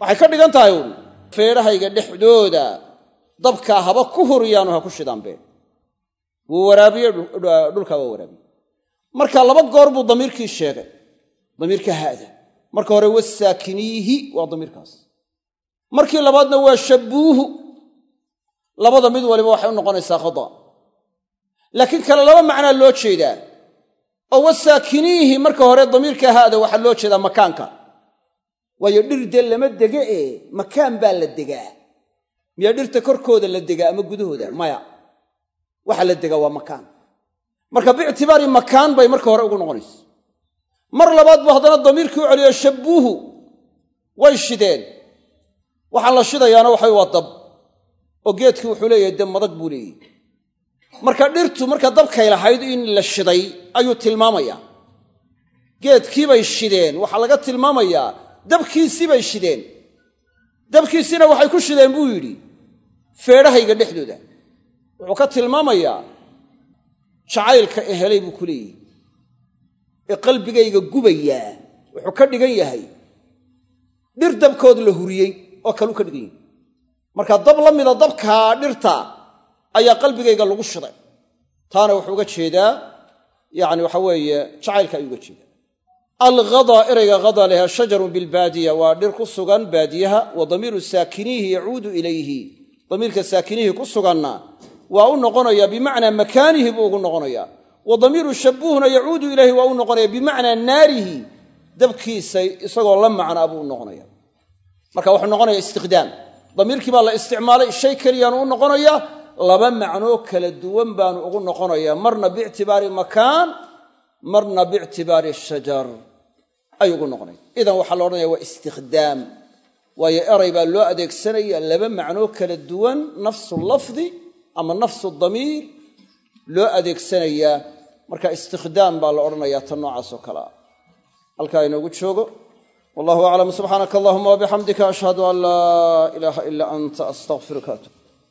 waxay ka dhigan tahay uun feedhahayga dhexdooda dabkaa haba ku huriyaanu ha ku shidaanbe wuu waraabiye dhulkaa waa waraabiye. Marka laba goor buu damiirkii sheegay damiirka haada. Marka hore wasaakiniihi waa damiirkaas. Markii labaadna waa shabbuuhu labada mid waliba waxay u noqonaysaa khada. Laakiin kale laba macnaa loo jeedaa. Oo wasaakiniihi marka hore damiirka haada waxaa loo jeedaa makaanka. Waayo dhir dee lama dege ee makaan baa la degaa. Miyaa dhirta korkooda la degaa ama gudahooda? Maya waxa la degaa waa makaan. Marka biictibaari makaan bay marka hore ugu noqonaysa. Mar labaad buu haddana damiirkii u celiyo shabbuuhu. Way shideen. Waxaan la shidayaana waxay waa dab. Oo geedkii wuxuu leeyahay dee madag buu leeyahy marka dhirtu marka dabkay lahayd in la shiday ayuu tilmaamayaa. Geedkiibay shideen. Waxaa laga tilmaamayaa dabkiisiibay shideen. Dabkiisiina waxay ku shideen buu yidhi feedhahayga dhexdooda wuxuu ka tilmaamayaa jacaylka e helay buu ku leeyihi ee qalbigayga gubayaa wuxuu ka dhigan yahay dhir dabkood la huriyey oo kaluu ka dhigan yahay. Marka dab la mida dabkaa dhirta ayaa qalbigayga lagu shiday taana wuxuu uga jeedaa yani waxa weeye jacaylka ayuu uga jeedaa. Alghadaa erayga hadaa leha shajarun bilbaadiya waa dhir ku sugan baadiyaha wa damiiru saakiniihi yacuudu ilayhi. Damiirka saakiniihi ku suganna waa u noqonaya bimacnaa makaanihi buu ugu noqonaya wa damiiru shabuuhna yacuudu ilayhi waa u noqonaya bimacnaa naarihi dabkiisa isagoo la macnaa buu u noqonaya. Marka wuxuu noqonaya istikhdaam damiirkii baa la isticmaalay shay keliyaanu u noqonaya laba macnoo kala duwan baanu ugu noqonaya marna biictibaari makaan marna biictibaari shajar. Ayuu ugu noqonaya. Idan waxaa la odhanaya waa istikhdaam waayo eray baa loo adeegsanaya laba macnoo kala duwan nafsu lafdi ama nafsu damiir loo adeegsanayaa marka istikhdaam baa la odhanaya tan noocaas oo kale. Ah halkaa inoogu joogo. Wallahu aclam subxaanaka allahuma wabixamdika ashhadu an laa ilaaha ilaa anta astaqfiruka